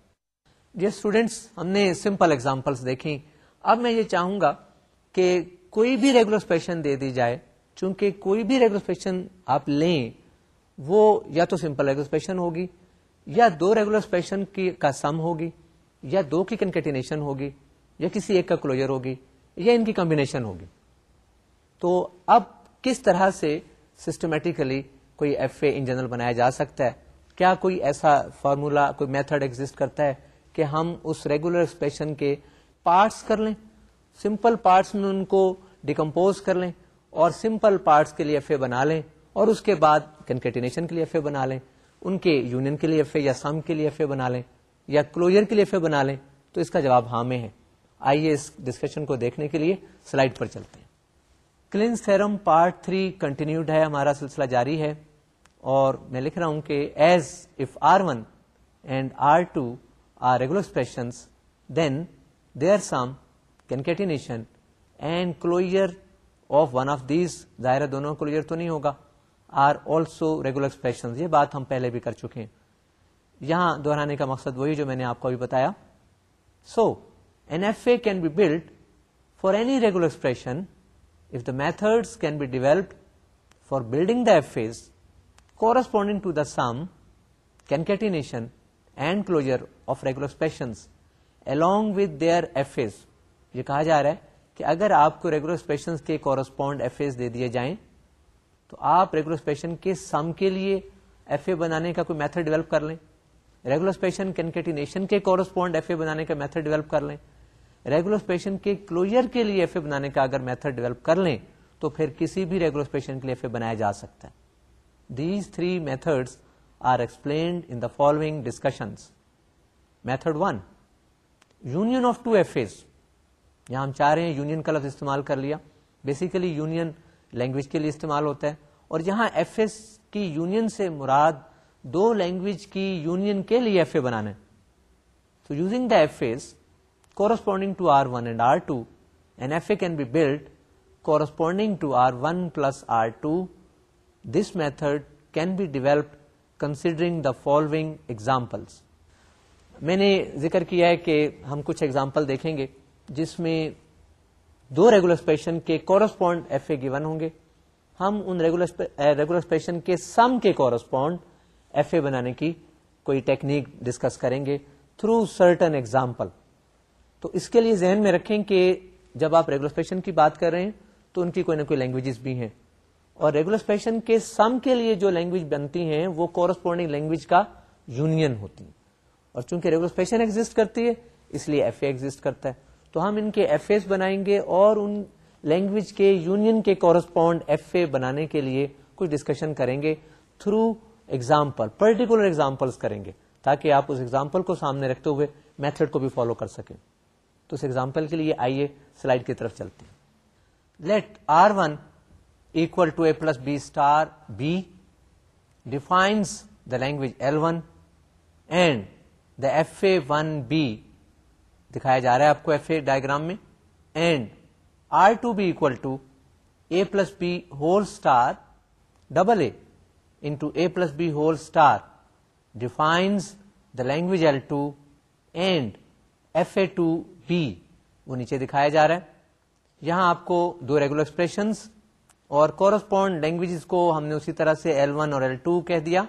یہ اسٹوڈینٹس ہم نے سمپل ایگزامپلس دیکھی اب میں یہ چاہوں گا کہ کوئی بھی ریگولر اسپیشن دے دی جائے، چونکہ کوئی بھی ریگولر اسپیشن آپ لیں، وہ یا تو سمپل ریگولر اسپیشن ہوگی، یا دو ریگولر اسپیشن کی کا سم ہوگی، یا دو کی کنکٹینیشن ہوگی، یا کسی ایک کا کلوجر ہوگی، یا ان کی کمبینیشن ہوگی۔ تو اب کس طرح سے سسٹمیٹیکلی کوئی ایف اے ان جنرل بنایا جا سکتا ہے؟ کیا کوئی ایسا فارمولا کوئی میتھڈ ایگزٹ کرتا ہے کہ ہم اس ریگولر ایکسپریشن کے پارٹس کر لیں؟ سمپل پارٹس میں ان کو ڈیکمپوز کر لیں اور سمپل پارٹس کے لیے ایف اے بنا لیں اور اس کے بعد کنکیٹینیشن کے لیے ایف اے بنا لیں، ان کے یونین کے لیے ایف اے یا سم کے لیے ایف اے بنا لیں یا کلوجر کے لیے ایف اے بنا لیں، تو اس کا جواب ہاں میں ہے۔ آئیے اس ڈسکشن کو دیکھنے کے لیے سلائڈ پر چلتے ہیں۔ Kleene's theorem part three continued ہے، ہمارا سلسلہ جاری ہے۔ اور میں لکھ رہا ہوں کہ as if R one and R two are regular expression then they are sum concatenation and closure of one of these ظاہر دونوں کلوئر تو نہیں ہوگا. آر آلسو ریگولر ایکسپریشن یہ بات ہم پہلے بھی کر چکے ہیں. یہاں دہرانے کا مقصد وہی جو میں نے آپ کو ابھی بتایا. So an F A can be build for any regular expression if the method can be developed for building the F As corresponding to the sum concatenation and closure of regular expression along with their F As یہ کہا جا رہا ہے کہ اگر آپ کو regular expression کے کورسپونڈ ایف ایز دے دیے جائیں، تو آپ ریگولر اسپیشن کے سم کے لیے ایف اے بنانے کا کوئی میتھڈ ڈیولپ کر لیں۔ ریگولر اسپیشن کینکیٹینیشن کے کورسپونڈ ایف اے بنانے کا میتھڈ ڈیولپ کر لیں۔ ریگولر اسپیشن کے کلوجر کے لیے ایف اے بنانے کا اگر میتھڈ ڈیولپ کر لیں، تو پھر کسی بھی ریگولر اسپیشن کے لیے ایف اے بنایا جا سکتا ہے۔ These three method are explained in the following discussion method one union of two F As یہاں ہم چاہ رہے ہیں یونین کا لفظ استعمال کر لیا۔ بیسیکلی یونین لینگویج کے لیے استعمال ہوتا ہے۔ اور جہاں ایف ایس کی یونین سے مراد دو لینگویج کی یونین کے لیے ایف اے بنانا تو using the F S corresponding to R one and R two and F A can be build corresponding to R one plus R two this method can be developed considering the following examples میں نے ذکر کیا ہے کہ ہم کچھ example دیکھیں گے جس میں دو ریگولر اسپیشن کے کورسپونڈ ایف اے گیون ہوں گے۔ ہم ان ریگولر اسپیشن eh, کے سم کے کورسپونڈ ایف اے بنانے کی کوئی ٹیکنیک ڈسکس کریں گے تھرو سرٹن ایگزامپل تو اس کے لیے ذہن میں رکھیں کہ جب آپ ریگولر اسپیشن کی بات کر رہے ہیں تو ان کی کوئی نہ کوئی لینگویجز بھی ہیں۔ اور ریگولر اسپیشن کے سم کے لیے جو لینگویج بنتی ہیں وہ کورسپونڈنگ لینگویج کا یونین ہوتی ہیں۔ اور چونکہ ریگولر اسپیشن ایگزٹ کرتی ہے، اس لیے ایف اے ایگزٹ کرتا ہے۔ تو ہم ان کے ایف اے بنائیں گے اور ان لینگویج کے یونین کے کورسپونڈ ایف اے بنانے کے لیے کچھ ڈسکشن کریں گے تھرو ایگزامپل پرٹیکولر ایگزامپل کریں گے تاکہ آپ اس ایگزامپل کو سامنے رکھتے ہوئے میتھڈ کو بھی فالو کر سکیں۔ تو اس ایگزامپل کے لیے آئیے سلائڈ کی طرف چلتے ہیں۔ Let R one equal to A plus B star B defines the language L one and the F A one be دکھایا جا رہا ہے آپ کو ایف اے ڈائگرام میں. And R two be equal to A plus B whole star double A into A plus B whole star defines the language L two and F A two be وہ نیچے دکھایا جا رہا ہے. یہاں آپ کو دو ریگولر ایکسپریشنس اور کورسپونڈ لینگویج کو ہم نے اسی طرح سے ایل ون اور ایل ٹو کہہ دیا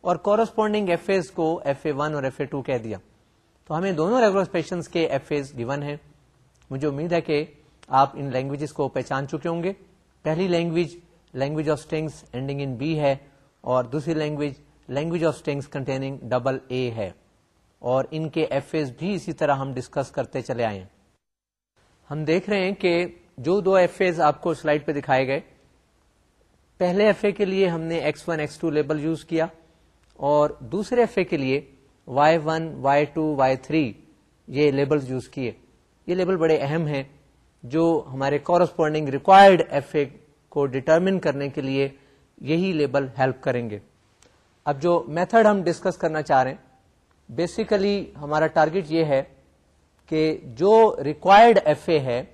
اور کورسپونڈنگ ایف اے کو ایف اے ون اور ایف اے ٹو کہہ دیا. تو ہمیں دونوں ریگولر کے ایف اے گیون ہے مجھے امید ہے کہ آپ ان لینگویجز کو پہچان چکے ہوں گے۔ پہلی language language of strings ending in B ہے اور دوسری language language of strings containing double A ہے۔ اور ان کے ایف اے بھی اسی طرح ہم ڈسکس کرتے چلے آئے ہیں۔ ہم دیکھ رہے ہیں کہ جو دو ایف اے آپ کو سلائڈ پہ دکھائے گئے، پہلے ایف اے کے لیے ہم نے X one X two label use کیا اور دوسرے ایف اے کے لیے Y one, Y two, Y three, یہ لیبل یوز کیے۔ یہ لیبل بڑے اہم ہیں جو ہمارے کورسپونڈنگ ریکوائرڈ ایف اے کو ڈٹرمن کرنے کے لیے یہی لیبل ہیلپ کریں گے۔ اب جو میتھڈ ہم ڈسکس کرنا چاہ رہے ہیں بیسیکلی ہمارا ٹارگیٹ یہ ہے کہ جو ریکوائرڈ ایف اے ہے،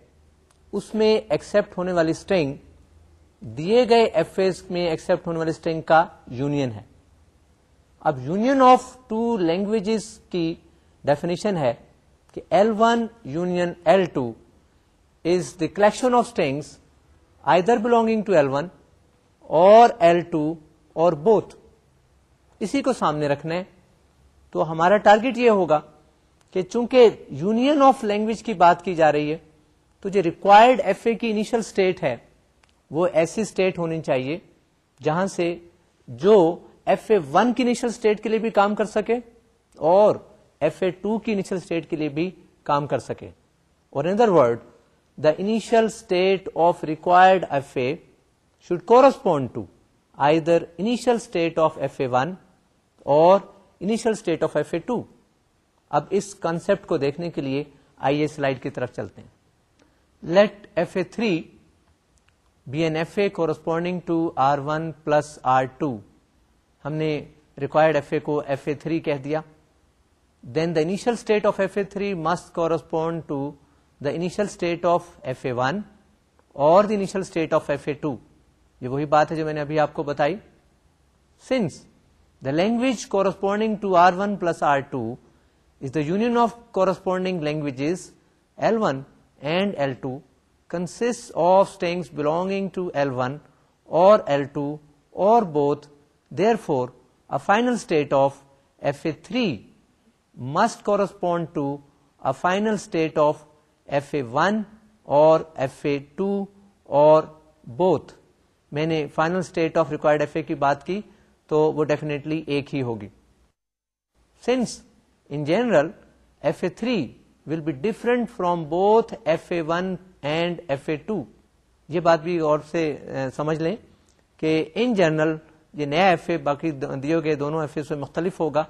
اس میں ایکسپٹ ہونے والی اسٹرنگ دیے گئے ایف اے میں ایکسپٹ ہونے والی اسٹرنگ کا یونین ہے۔ اب یونین آف ٹو لینگویجز کی ڈیفینیشن ہے کہ L one union L two is the collection of strings either belonging to L one اور ایل ٹو اور بوتھ اسی کو سامنے رکھنا ہے تو ہمارا ٹارگیٹ یہ ہوگا کہ چونکہ یونین آف لینگویج کی بات کی جا رہی ہے تو جو ریکوائرڈ ایف اے کی انیشل اسٹیٹ ہے وہ ایسی اسٹیٹ ہونی چاہیے جہاں سے جو ایف اے ون کی انیشل اسٹیٹ کے لیے بھی کام کر سکے اور ایف اے ٹو کی انیشل اسٹیٹ کے لیے بھی کام کر سکے۔ اور other word the initial state of required F A should correspond to either initial state of F A one اور initial state of F A two اب اس کنسپٹ کو دیکھنے کے لیے آئیے سلائڈ کی طرف چلتے ہیں۔ Let F A three be an F A corresponding to R one plus R two ہم نے ریکوائرڈ ایف اے کو ایف اے تھری کہہ دیا. Then the initial state of F A three must correspond to the initial state of F A one اور the initial state of F A two یہ وہی بات ہے جو میں نے ابھی آپ کو بتائی. Since the language corresponding to R one plus R two is the union of corresponding languages L one and L two consist of strings belonging to L one اور ایل ٹو اور both therefore a final state of F A three must correspond to a final state of F A one اور F A two اور both میں نے final state of required F A کی بات کی تو وہ ڈیفینیٹلی ایک ہی ہوگی since in general F A three will be different from both F A one and F A two یہ بات بھی اور سے سمجھ لیں کہ ان جنرل یہ نیا ایف اے باقی دیے گئے دونوں ایف اے سے مختلف ہوگا۔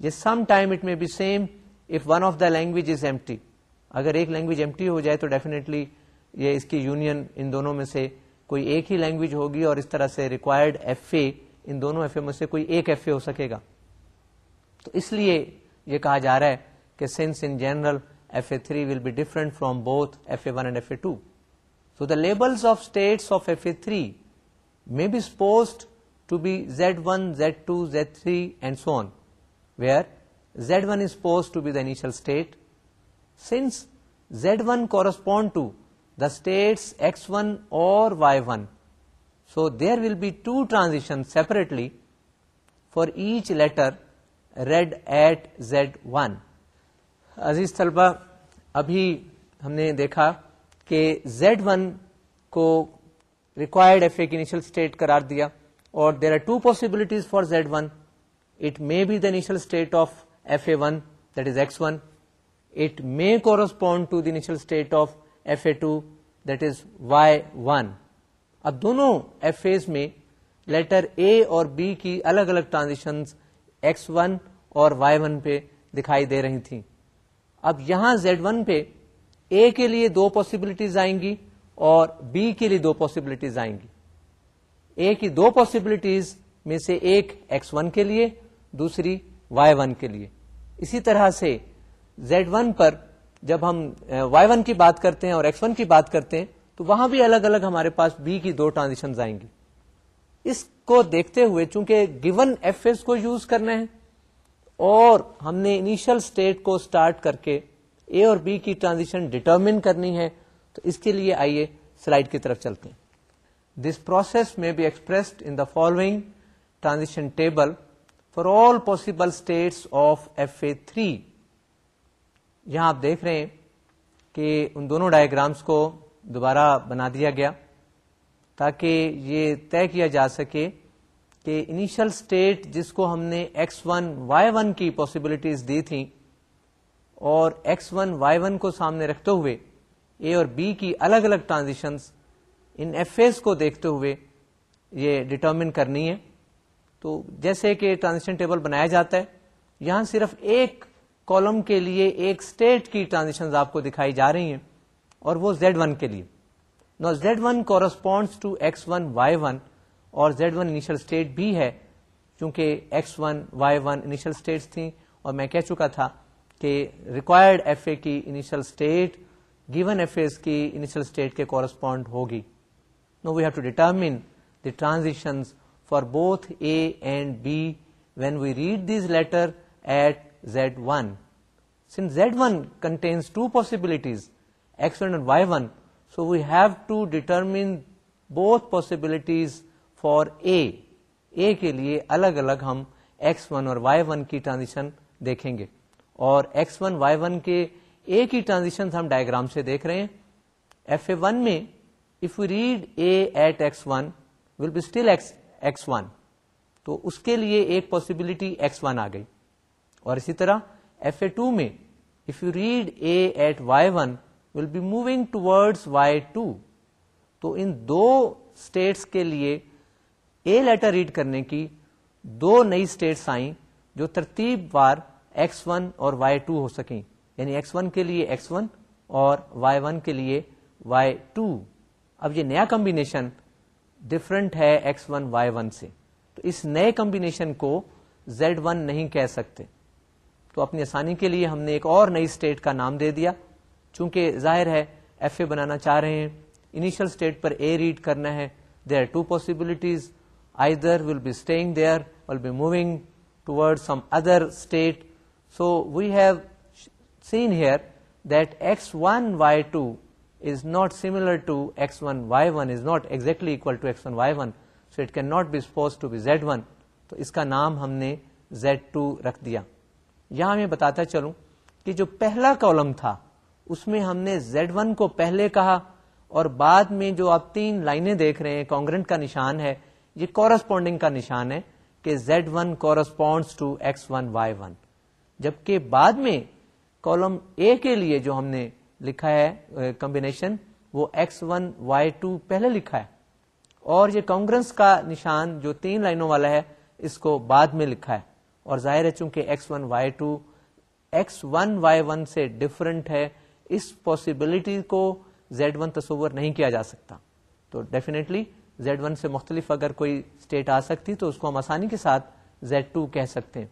یہ some time it may be same if one of the language is empty اگر ایک لینگویج ایمٹی ہو جائے تو ڈیفینیٹلی یہ اس کی یونین ان دونوں میں سے کوئی ایک ہی لینگویج ہوگی اور اس طرح سے ریکوائرڈ ایف اے ان دونوں ایف اے میں سے کوئی ایک ایف اے ہو سکے گا۔ تو اس لیے یہ کہا جا رہا ہے کہ since in general F A three will be different from both F A one and F A two so the labels of states of F A three may be supposed to be Z one Z two Z three and so where Z one is pose to be the initial state since Z one correspond to the states X one اور Y one so there will be two transition separately for each letter read at Z one عزیز طلبا ابھی ہم نے دیکھا کہ Z one کو required F A کی initial state قرار دیا. اور there are two possibilities for Z one it may be the initial state of F A one that is X one it may correspond to the initial state of F A two that is Y one اب دونوں F A میں letter A اور be کی الگ الگ transaction X one اور Y one پہ دکھائی دے رہی تھیں۔ اب یہاں زیڈ ون پہ اے کے لیے دو پاسبلٹیز آئیں گی اور بی کے لیے دو پاسبلٹیز آئیں گی۔ اے کی دو پاسبلٹیز میں سے ایک ایکس ون کے لیے، دوسری وائی ون کے لیے۔ اسی طرح سے زیڈ ون پر جب ہم وائی ون کی بات کرتے ہیں اور ایکس ون کی بات کرتے ہیں، تو وہاں بھی الگ الگ ہمارے پاس بی کی دو ٹرانزیکشن آئیں گی۔ اس کو دیکھتے ہوئے چونکہ گیون ایف ایس کو یوز کرنا ہے، اور ہم نے انیشل اسٹیٹ کو اسٹارٹ کر کے اے اور بی کی ٹرانزیشن ڈٹرمن کرنی ہے، تو اس کے لیے آئیے سلائڈ کی طرف چلتے ہیں۔ This process may be expressed in the following transition table for all possible states of F A three یہاں آپ دیکھ رہے ہیں کہ ان دونوں ڈائگرامس کو دوبارہ بنا دیا گیا تاکہ یہ طے کیا جا سکے کہ انیشل اسٹیٹ جس کو ہم نے ایکس ون وائی ون کی پاسبلٹیز دی تھیں اور ایکس ون وائی ون کو سامنے رکھتے ہوئے اے اور بی کی الگ الگ ٹرانزیشنس ان ایف ایس کو دیکھتے ہوئے یہ ڈٹرمن کرنی ہے۔ تو جیسے کہ ٹرانزیشن ٹیبل بنایا جاتا ہے، یہاں صرف ایک کالم کے لیے ایک اسٹیٹ کی ٹرانزیکشن آپ کو دکھائی جا رہی ہیں، اور وہ زیڈ ون کے لیے۔ Now Z one corresponds to X one Y one اور زیڈ ون انیشل اسٹیٹ بھی ہے کیونکہ X one Y one initial states تھیں۔ اور میں کہہ چکا تھا کہ ریکوائرڈ ایف اے کی initial state given F A کی انیشل اسٹیٹ کے کورسپونڈ ہوگی۔ Now we have to determine the transaction for both A and B when we read these letter at Z1. Since Z1 contains two possibilities, X1 and Y1, so we have to determine both possibilities for A. A کے لیے الگ الگ ہم X1 اور Y1 کی transition دیکھیں گے اور X1 Y1 کے A کی ٹرانزیشن ہم ڈائگرام سے دیکھ رہے ہیں ایف اے ون میں if you read A at X one will be still X one تو اس کے لیے ایک پاسبلٹی ایکس ون آ گئی۔ اور اسی طرح ایف اے ٹو میں if you read A at Y one will be moving toward Y two تو ان دو اسٹیٹس کے لیے اے لیٹر ریڈ کرنے کی دو نئی اسٹیٹس آئیں جو ترتیب وار ایکس ون اور وائی ٹو ہو سکیں۔ یعنی ایکس ون کے لیے ایکس ون اور وائی ون کے لیے وائی ٹو اب یہ نیا کمبینیشن ڈفرنٹ ہے ایکس ون وائی ون سے۔ تو اس نئے کمبینیشن کو زیڈ ون نہیں کہہ سکتے۔ تو اپنی آسانی کے لیے ہم نے ایک اور نئی اسٹیٹ کا نام دے دیا۔ چونکہ ظاہر ہے ایف اے بنانا چاہ رہے ہیں۔ انیشل اسٹیٹ پر اے ریڈ کرنا ہے۔ There are two possibilities either will be staying there will be moving ٹوڈ some other state so we have seen here that X one Y two is not similar to X one Y one is not exactly equal to X one Y one so it can not be supposed to be Z one تو اس کا نام ہم نے Z to رکھ دیا۔ یہاں میں بتاتا چلوں کہ جو پہلا کالم تھا، اس میں ہم نے زیڈ ون کو پہلے کہا اور بعد میں جو آپ تین لائنیں دیکھ رہے ہیں، کانگرنٹ کا نشان ہے، یہ کورسپونڈنگ کا نشان ہے کہ Z one corresponds to X one Y one جبکہ بعد میں کالم اے کے لیے جو ہم نے لکھا ہے کمبینیشن وہ ایکس ون وائی ٹو پہلے لکھا ہے۔ اور یہ کانگرنس کا نشان جو تین لائنوں والا ہے، اس کو بعد میں لکھا ہے۔ اور ظاہر ہے چونکہ X one Y two X one Y one سے ڈفرنٹ ہے، اس پاسبلٹی کو زیڈ ون تصور نہیں کیا جا سکتا۔ تو ڈیفینیٹلی زیڈ ون سے مختلف اگر کوئی اسٹیٹ آ سکتی تو اس کو ہم آسانی کے ساتھ زیڈ ٹو کہہ سکتے ہیں۔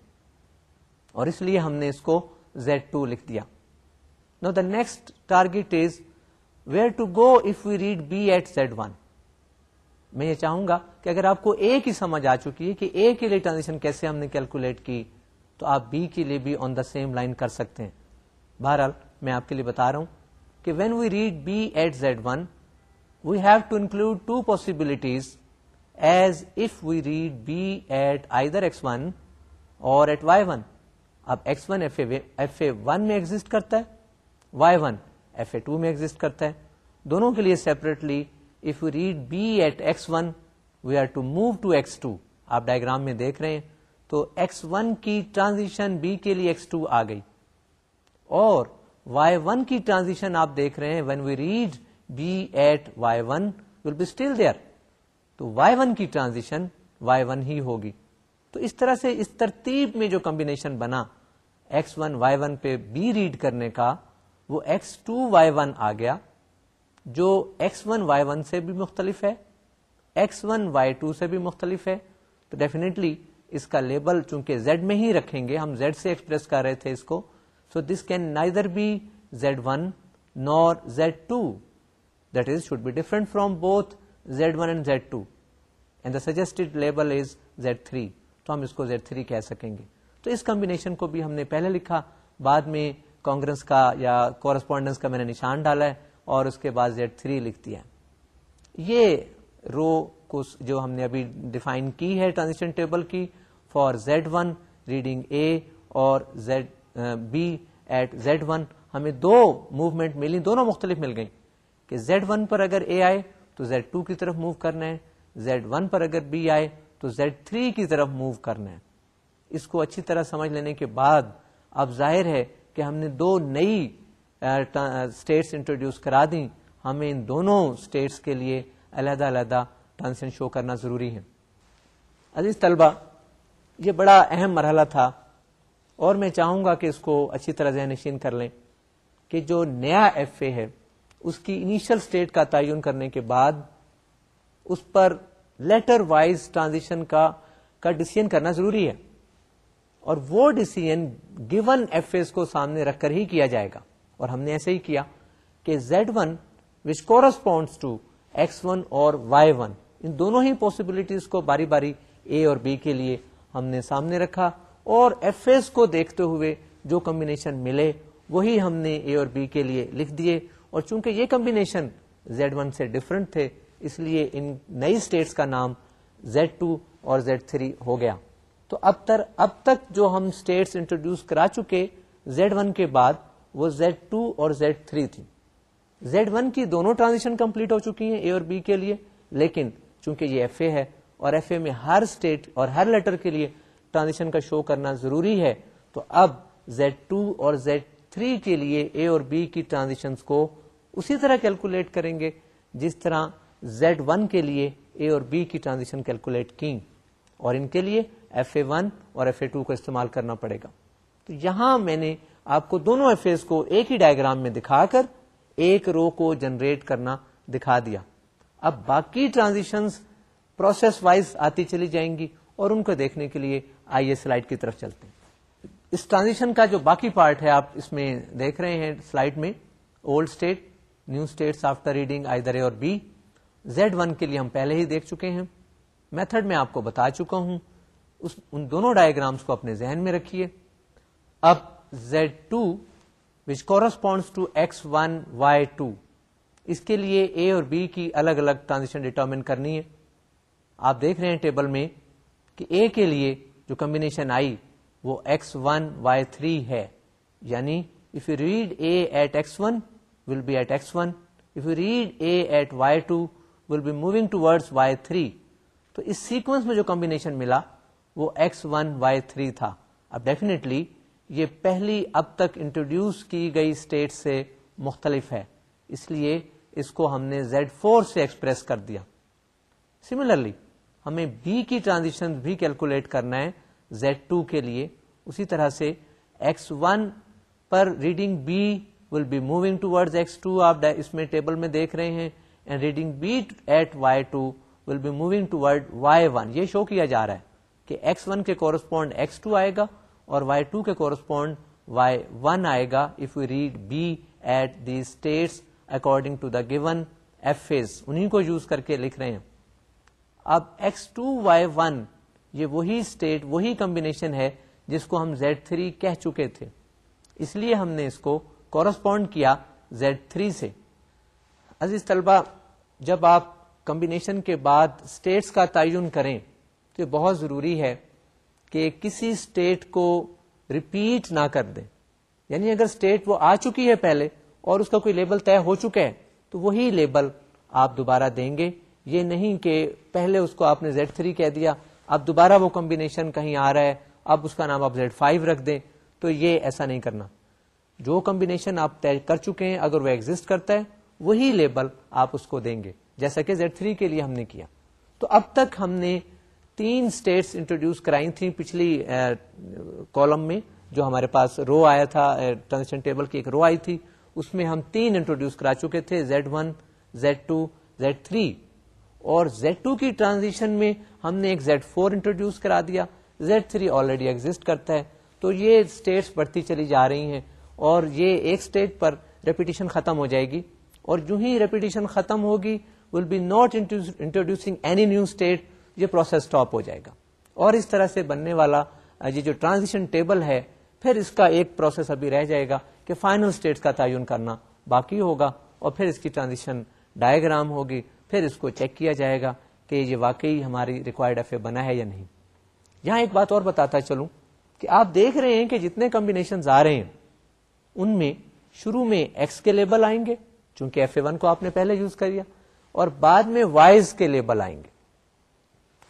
اور اس لیے ہم نے اس کو زیڈ ٹو لکھ دیا۔ Now the next target is where to go if you read B at Z one میں یہ چاہوں گا کہ اگر آپ کو اے کی سمجھ آ چکی ہے کہ اے کے لیے ٹرانزیکشن کیسے ہم نے کیلکولیٹ کی، تو آپ بی کے لیے بھی آن دا سیم لائن کر سکتے ہیں۔ بہرحال، میں آپ کے لیے بتا رہا ہوں کہ when we read B at Z one we have to include two possibilities as if we read B at either X one اور ایٹ وائی ون اب X one F A one میں ایگزٹ کرتا ہے Y one F A two میں exit کرتا ہے۔ دونوں کے لیے separately if you read B at X one, we are to move to X two. آپ ڈائگرام میں دیکھ رہے ہیں۔ تو ایکس ون کی ٹرانزیشن بی کے لیے ایکس ٹو آ گئی۔ اور وائی ون کی ٹرانزیشن آپ دیکھ رہے ہیں۔ When we read B at Y one will be still there تو وائی ون کی ٹرانزیشن وائی ون ہی ہوگی۔ تو اس طرح سے اس ترتیب میں جو کمبینیشن بنا ایکس ون وائی ون پہ بی ریڈ کرنے کا وہ ایکس ٹو وائی ون آ گیا، جو ایکس ون وائی ون سے بھی مختلف ہے ایکس ون وائی ٹو سے بھی مختلف ہے۔ تو ڈیفینیٹلی اس کا لیبل چونکہ زیڈ میں ہی رکھیں گے، ہم زیڈ سے ایکسپریس کر رہے تھے اس کو۔ So this can neither be Z one nor Z two that is should be different from both Z one and Z two and the suggested label is Z three تو ہم اس کو Z three کہہ سکیں گے۔ تو اس combination کو بھی ہم نے پہلے لکھا، بعد میں کانگریس کا یا کورسپونڈنس کا میں نے نشان ڈالا ہے اور اس کے بعد زیڈ تھری لکھ دیا یہ رو کو جو ہم نے ابھی ڈیفائن کی ہے ٹرانزیکشن ٹیبل کی for Z one reading A اور Z B at Z one ہمیں دو موومنٹ ملی، دونوں مختلف مل گئی کہ زیڈ ون پر اگر اے آئے تو زیڈ ٹو کی طرف موو کرنا ہے، زیڈ ون پر اگر بی آئے تو زیڈ تھری کی طرف موو کرنا ہے۔ اس کو اچھی طرح سمجھ لینے کے بعد اب ظاہر ہے کہ ہم نے دو نئی اسٹیٹس انٹروڈیوس کرا دیں، ہمیں ان دونوں اسٹیٹس کے لیے علیحدہ علیحدہ ٹرانسن شو کرنا ضروری ہے۔ عزیز طلبہ، یہ بڑا اہم مرحلہ تھا اور میں چاہوں گا کہ اس کو اچھی طرح ذہن نشین کر لیں کہ جو نیا ایف اے ہے، اس کی انیشل اسٹیٹ کا تعین کرنے کے بعد اس پر لیٹر وائز ٹرانزیشن کا کا ڈسیزن کرنا ضروری ہے۔ اور وہ ڈسیزن گیون ایف اے کو سامنے رکھ کر ہی کیا جائے گا۔ اور ہم نے ایسے ہی کیا کہ Z one which corresponds to X one اور وائی ون ان دونوں ہی پاسبلٹیز کو باری باری اے اور بی کے لیے ہم نے سامنے رکھا۔ اور ایف ایس کو دیکھتے ہوئے جو کمبینیشن ملے، وہی ہم نے اے اور بی کے لیے لکھ دیے۔ اور چونکہ یہ کمبینیشن زیڈ ون سے ڈفرنٹ تھے، اس لیے ان نئی اسٹیٹس کا نام زیڈ ٹو اور زیڈ تھری ہو گیا۔ تو اب تر اب تک جو ہم اسٹیٹس انٹروڈیوس کرا چکے زیڈ ون کے بعد وہ زیڈ ٹو اور زیڈ تھری تھی زیڈ ون کی دونوں ٹرانزیشن کمپلیٹ ہو چکی ہیں اے اور بی کے لیے، لیکن چونکہ یہ ایف اے ہے اور ایف اے میں ہر اسٹیٹ اور ہر لیٹر کے لیے ٹرانزیشن کا شو کرنا ضروری ہے، تو اب زیڈ ٹو اور زیڈ تھری کے لیے اے اور بی کی ٹرانزیشن کو اسی طرح کیلکولیٹ کریں گے، جس طرح زیڈ ون کے لیے اے اور بی کی ٹرانزیشن کیلکولیٹ کی اور ان کے لیے ایف اے ون اور ایف اے ٹو کو استعمال کرنا پڑے گا۔ تو یہاں میں نے آپ کو دونوں ایف ایز کو ایک ہی ڈائگرام میں دکھا کر ایک رو کو جنریٹ کرنا دکھا دیا۔ اب باقی ٹرانزیشن پروسیس وائز آتی چلی جائیں گی اور ان کو دیکھنے کے لیے آئیے سلائڈ کی طرف چلتے ہیں۔ اس ٹرانزیشن کا جو باقی پارٹ ہے آپ اس میں دیکھ رہے ہیں سلائڈ میں۔ Old state new state after reading either A اور بی زیڈ ون کے لیے ہم پہلے ہی دیکھ چکے ہیں۔ میتھڈ میں آپ کو بتا چکا ہوں۔ اس ان دونوں ڈائگرامس کو اپنے ذہن میں رکھیے۔ اب Z two which corresponds to X one Y two اس کے لیے اے اور بی کی الگ الگ ٹرانزیکشن ڈیٹرمن کرنی ہے۔ آپ دیکھ رہے ہیں ٹیبل میں کہ اے کے لیے جو کمبینیشن آئی وہ ایکس ون وائی تھری ہے۔ یعنی if you read A at X one will be at X one if you read A at Y two will be moving toward Y three تو اس سیکوینس میں جو combination ملا وہ x one Y three تھا۔ اب definitely یہ پہلی اب تک انٹروڈیوس کی گئی اسٹیٹ سے مختلف ہے۔ اس لیے اس کو ہم نے زیڈ فور سے ایکسپریس کر دیا۔ سملرلی ہمیں بی کی ٹرانزیشن بھی کیلکولیٹ کرنا ہے زیڈ ٹو کے لیے۔ اسی طرح سے X one per reading B will be moving toward X two آپ اس میں ٹیبل میں دیکھ رہے ہیں۔ And reading B at Y two will be moving toward Y one یہ شو کیا جا رہا ہے۔ کہ ایکس ون کے کورسپونڈ ایکس ٹو آئے گا اور وائی ٹو کے کورسپونڈ وائی ون آئے گا if you read B at the states according to the given F As انہیں کو یوز کر کے لکھ رہے ہیں۔ اب ایکس ٹو وائی ون یہ وہی اسٹیٹ وہی کمبینیشن ہے جس کو ہم زیڈ تھری کہہ چکے تھے۔ اس لیے ہم نے اس کو کورسپونڈ کیا زیڈ تھری سے۔ عزیز طلبہ جب آپ کمبینیشن کے بعد اسٹیٹس کا تعین کریں تو یہ بہت ضروری ہے کہ کسی اسٹیٹ کو ریپیٹ نہ کر دیں یعنی اگر اسٹیٹ وہ آ چکی ہے پہلے اور اس کا کوئی لیبل طے ہو چکا ہے، تو وہی لیبل آپ دوبارہ دیں گے۔ یہ نہیں کہ پہلے اس کو آپ نے زیڈ تھری کہہ دیا، اب دوبارہ وہ کمبینیشن کہیں آ رہا ہے، اب اس کا نام آپ زیڈ فائیو رکھ دیں۔ تو یہ ایسا نہیں کرنا۔ جو کمبینیشن آپ طے کر چکے ہیں، اگر وہ ایگزٹ کرتا ہے، وہی لیبل آپ اس کو دیں گے۔ جیسا کہ زیڈ تھری کے لیے ہم نے کیا۔ تو اب تک ہم نے تین اسٹیٹس انٹروڈیوس کرائی تھیں پچھلی کالم میں، جو ہمارے پاس رو آیا تھا ٹرانزیکشن ٹیبل کی ایک رو آئی تھی، اس میں ہم تین انٹروڈیوس کرا چکے تھے، Z one, Z two, Z three. اور زیڈ ٹو کی ٹرانزیشن میں ہم نے ایک زیڈ فور انٹروڈیوس کرا دیا، زیڈ تھری آلریڈی ایگزٹ کرتا ہے۔ تو یہ اسٹیٹس بڑھتی چلی جا رہی ہیں اور یہ ایک اسٹیٹ پر ریپیٹیشن ختم ہو جائے گی۔ اور جو ہی ریپیٹیشن ختم ہوگی will be not introducing any new state یہ پروسیس اسٹاپ ہو جائے گا۔ اور اس طرح سے بننے والا یہ جو ٹرانزیشن ٹیبل ہے، پھر اس کا ایک پروسیس ابھی رہ جائے گا کہ فائنل اسٹیٹ کا تعین کرنا باقی ہوگا اور پھر اس کی ٹرانزیشن ڈائگرام ہوگی۔ پھر اس کو چیک کیا جائے گا کہ یہ واقعی ہماری ریکوائرڈ ایف اے بنا ہے یا نہیں۔ یہاں ایک بات اور بتاتا چلوں کہ آپ دیکھ رہے ہیں کہ جتنے کمبینیشن آ رہے ہیں، ان میں شروع میں ایکس کے لیبل آئیں گے، چونکہ ایف اے ون کو آپ نے پہلے یوز کر اور بعد میں وائز کے لیبل آئیں گے۔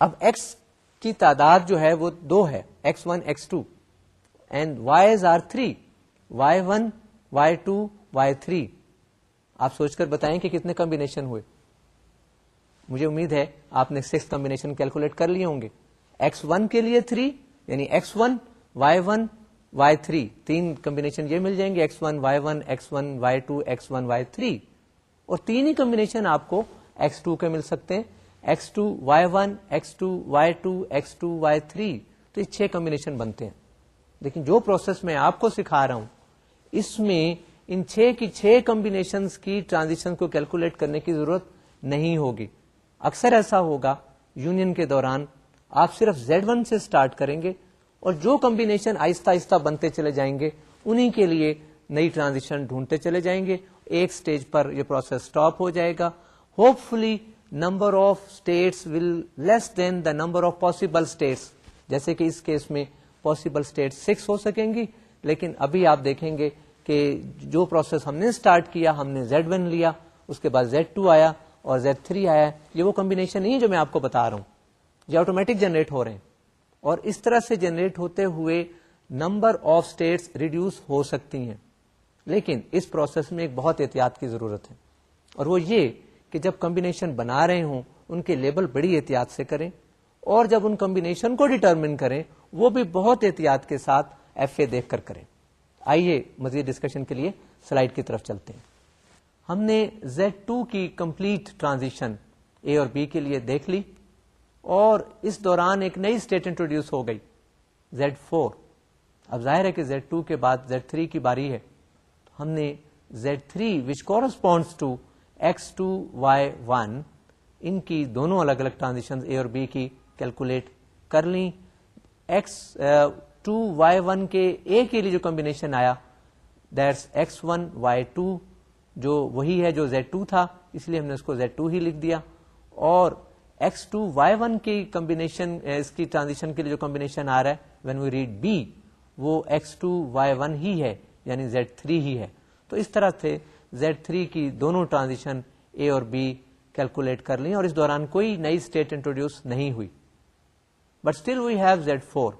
اب ایکس کی تعداد جو ہے وہ دو ہے X one X two and Ys are three Y one Y two Y three آپ سوچ کر بتائیں کہ کتنے کمبینیشن ہوئے۔ مجھے امید ہے آپ نے سکس کمبینیشن کیلکولیٹ کر لیے ہوں گے۔ ایکس ون کے لیے تھری یعنی X one Y one Y three تین کمبینیشن یہ مل جائیں گے X one Y one X one Y two X one Y three اور تین ہی کمبینیشن آپ کو ایکس ٹو کے مل سکتے ہیں۔ X two Y one X two Y two X two Y three تو یہ چھ کمبینیشن بنتے ہیں۔ لیکن جو پروسیس میں آپ کو سکھا رہا ہوں، اس میں ان چھ کی چھ کمبینیشن کی ٹرانزیکشن کو کیلکولیٹ کرنے کی ضرورت نہیں ہوگی۔ اکثر ایسا ہوگا یونین کے دوران، آپ صرف زیڈ ون سے اسٹارٹ کریں گے اور جو کمبینیشن آہستہ آہستہ بنتے چلے جائیں گے انہیں کے لیے نئی ٹرانزیکشن ڈھونڈتے چلے جائیں گے۔ ایک سٹیج پر یہ پروسیس اسٹاپ ہو جائے گا۔ Hopefully number of states will less than the number of possible states. جیسے کہ اس کیس میں پاسبل اسٹیٹ سکس ہو سکیں گی، لیکن ابھی آپ دیکھیں گے کہ جو پروسیس ہم نے اسٹارٹ کیا، ہم نے زیڈ ون لیا، اس کے بعد زیڈ ٹو آیا اور زیڈ تھری آیا۔ یہ وہ کمبینیشن نہیں ہے جو میں آپ کو بتا رہا ہوں۔ یہ آٹومیٹک جنریٹ ہو رہے ہیں۔ اور اس طرح سے جنریٹ ہوتے ہوئے نمبر آف اسٹیٹس ریڈیوس ہو سکتی ہیں۔ لیکن اس پروسیس میں ایک بہت احتیاط کی ضرورت ہے۔ اور وہ یہ کہ جب کمبینیشن بنا رہے ہوں، ان کے لیبل بڑی احتیاط سے کریں اور جب ان کمبینیشن کو ڈٹرمن کریں، وہ بھی بہت احتیاط کے ساتھ ایف اے دیکھ کر کریں۔ آئیے مزید ڈسکشن کے لیے سلائڈ کی طرف چلتے ہیں۔ ہم نے زیڈ ٹو کی کمپلیٹ ٹرانزیشن اے اور بی کے لیے دیکھ لی اور اس دوران ایک نئی اسٹیٹ انٹروڈیوس ہو گئی زیڈ فور اب ظاہر ہے کہ زیڈ ٹو کے بعد زیڈ تھری کی باری ہے۔ ہم نے Z three which corresponds to X two Y one ان کی دونوں الگ الگ ٹرانزیکشن اے اور بی کی کیلکولیٹ کر لی ایکس ٹو وائی ون کے اے کے لیے جو کمبینیشن آیا that's X one Y two جو وہی ہے جو زیڈ ٹو تھا، اس لیے ہم نے اس کو زیڈ ٹو ہی لکھ دیا۔ اور ایکس ٹو وائی ون کی کمبینیشن uh, اس کی ٹرانزیشن کے لیے جو کمبینیشن آ رہا ہے وین وی ریڈ بی وہ ایکس ٹو وائی ون ہی ہے یعنی زیڈ تھری ہی ہے۔ تو اس طرح سے زیڈ تھری کی دونوں ٹرانزیشن اے اور بی کیلکولیٹ کر لی اور اس دوران کوئی نئی اسٹیٹ انٹروڈیوس نہیں ہوئی۔ But still we have Z four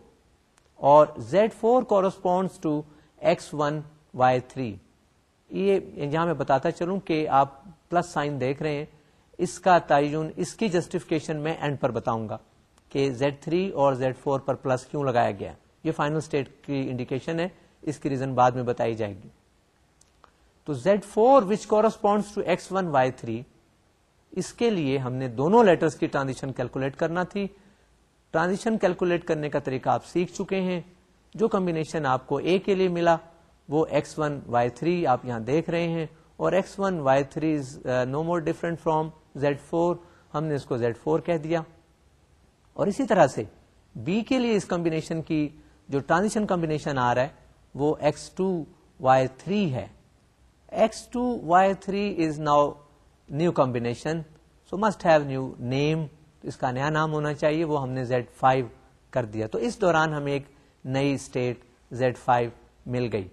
اور Z four corresponds to X one Y three یہ یہاں میں بتاتا چلوں کہ آپ پلس سائن دیکھ رہے ہیں۔ اس کا تعین اس کی جسٹیفکیشن میں اینڈ پر بتاؤں گا کہ زیڈ تھری اور زیڈ فور پر پلس کیوں لگایا گیا۔ یہ فائنل اسٹیٹ کی انڈیکیشن ہے۔ اس کی ریزن بعد میں بتائی جائے گی۔ تو Z four which corresponds to X one Y three اس کے لیے ہم نے دونوں لیٹرز کی ٹرانزیشن کیلکولیٹ کرنا تھی۔ ٹرانزیشن کیلکولیٹ کرنے کا طریقہ آپ سیکھ چکے ہیں۔ جو کمبینیشن آپ کو اے کے لیے ملا، وہ ایکس ون وائی تھری آپ یہاں دیکھ رہے ہیں۔ اور X one Y three is no more different from Z four ہم نے اس کو زیڈ فور کہہ دیا۔ اور اسی طرح سے بی کے لیے اس کمبینیشن کی جو ٹرانزیشن کمبینیشن آ رہا ہے، وہ ایکس ٹو وائی تھری ہے۔ X two Y three is now new combination so must have new name اس کا نیا نام ہونا چاہیے وہ ہم نے زیڈ فائیو کر دیا تو اس دوران ہمیں ایک نئی اسٹیٹ زیڈ فائیو مل گئی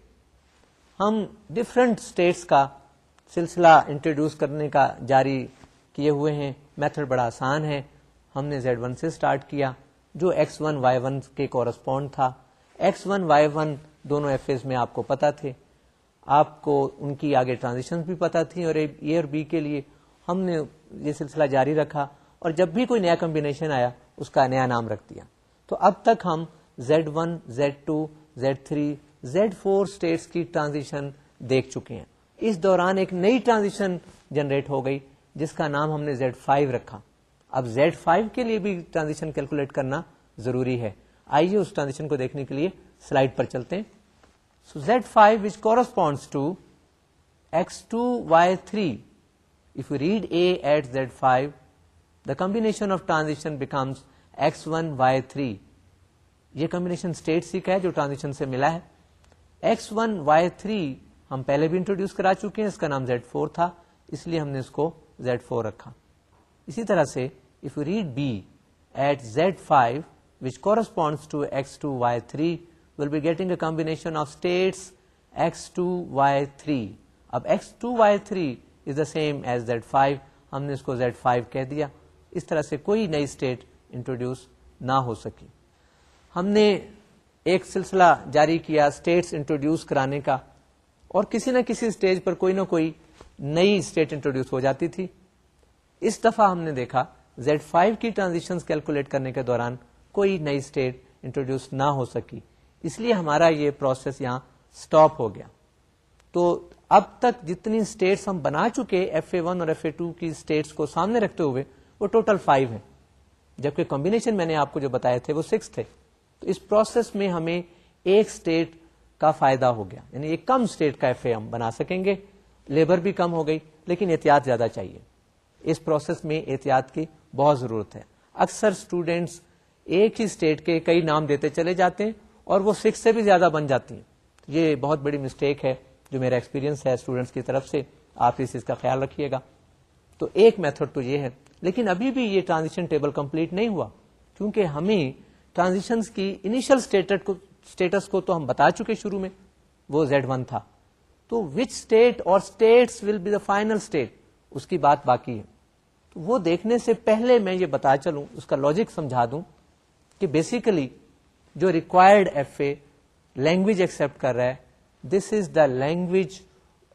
ہم ڈفرنٹ اسٹیٹس کا سلسلہ انٹروڈیوس کرنے کا جاری کیے ہوئے ہیں میتھڈ بڑا آسان ہے ہم نے زیڈ ون سے اسٹارٹ کیا جو ایکس ون وائی ون کے کورسپونڈ تھا ایکس ون وائی ون دونوں ایف ایز میں آپ کو پتا تھے آپ کو ان کی آگے ٹرانزیکشن بھی پتا تھی اور اے اور بی کے لیے ہم نے یہ سلسلہ جاری رکھا اور جب بھی کوئی نیا کمبینیشن آیا، اس کا نیا نام رکھ دیا۔ تو اب تک ہم Z one Z two Z three Z four states کی ٹرانزیشن دیکھ چکے ہیں۔ اس دوران ایک نئی ٹرانزیشن جنریٹ ہو گئی، جس کا نام ہم نے زیڈ فائیو رکھا۔ اب زیڈ فائیو کے لیے بھی ٹرانزیشن کیلکولیٹ کرنا ضروری ہے۔ آئیے اس ٹرانزیشن کو دیکھنے کے لیے سلائڈ پر چلتے ہیں۔ So Z five which corresponds to X two Y three if you read A at Z five the combination of transaction becomes X one Y three یہ کمبینیشن اسٹیٹ سیک ہے جو ٹرانزیکشن سے ملا ہے. ایکس ون وائی تھری ہم پہلے بھی انٹروڈیوس کرا چکے ہیں، اس کا نام زیڈ فور تھا، اس لیے ہم نے اس کو زیڈ فور رکھا. اسی طرح سے if you read B at Z five which corresponds to X two Y three will be getting a combination of states X two Y three اب X two Y three is the same as Z five ہم نے اس کو Z five کہہ دیا. اس طرح سے کوئی نئی اسٹیٹ انٹروڈیوس نہ ہو سکی. ہم نے ایک سلسلہ جاری کیا اسٹیٹس انٹروڈیوس کرانے کا اور کسی نہ کسی اسٹیج پر کوئی نہ کوئی نئی اسٹیٹ انٹروڈیوس ہو جاتی تھی. اس دفعہ ہم نے دیکھا زیڈ فائیو کی ٹرانزیکشن کیلکولیٹ کرنے کے دوران کوئی نئی اسٹیٹ انٹروڈیوس نہ ہو سکی. اس لیے ہمارا یہ پروسیس یہاں اسٹاپ ہو گیا۔ تو اب تک جتنی اسٹیٹس ہم بنا چکے ایف اے ون اور ایف اے ٹو کی اسٹیٹس کو سامنے رکھتے ہوئے، وہ ٹوٹل فائیو ہے جبکہ کمبینیشن میں نے آپ کو جو بتایا تھے، وہ سکس تھے۔ تو اس پروسیس میں ہمیں ایک اسٹیٹ کا فائدہ ہو گیا۔ یعنی ایک کم اسٹیٹ کا ایف اے ہم بنا سکیں گے۔ لیبر بھی کم ہو گئی، لیکن احتیاط زیادہ چاہیے۔ اس پروسیس میں احتیاط کی بہت ضرورت ہے۔ اکثر اسٹوڈینٹس ایک ہی اسٹیٹ کے کئی نام دیتے چلے جاتے ہیں۔ اور وہ سکس سے بھی زیادہ بن جاتی ہیں۔ یہ بہت بڑی مسٹیک ہے جو میرا ایکسپیرینس ہے اسٹوڈینٹس کی طرف سے۔ آپ اس چیز کا خیال رکھیے گا۔ تو ایک میتھڈ تو یہ ہے۔ لیکن ابھی بھی یہ ٹرانزیشن ٹیبل کمپلیٹ نہیں ہوا۔ کیونکہ ہمیں ٹرانزیشن کی انیشل اسٹیٹس کو تو ہم بتا چکے شروع میں۔ وہ زیڈ ون تھا۔ تو وچ اسٹیٹ اور states will be the final state اس کی بات باقی ہے۔ تو وہ دیکھنے سے پہلے میں یہ بتا چلوں، اس کا لاجک سمجھا دوں کہ بیسیکلی جو required F A language accept کر رہا ہے this is the language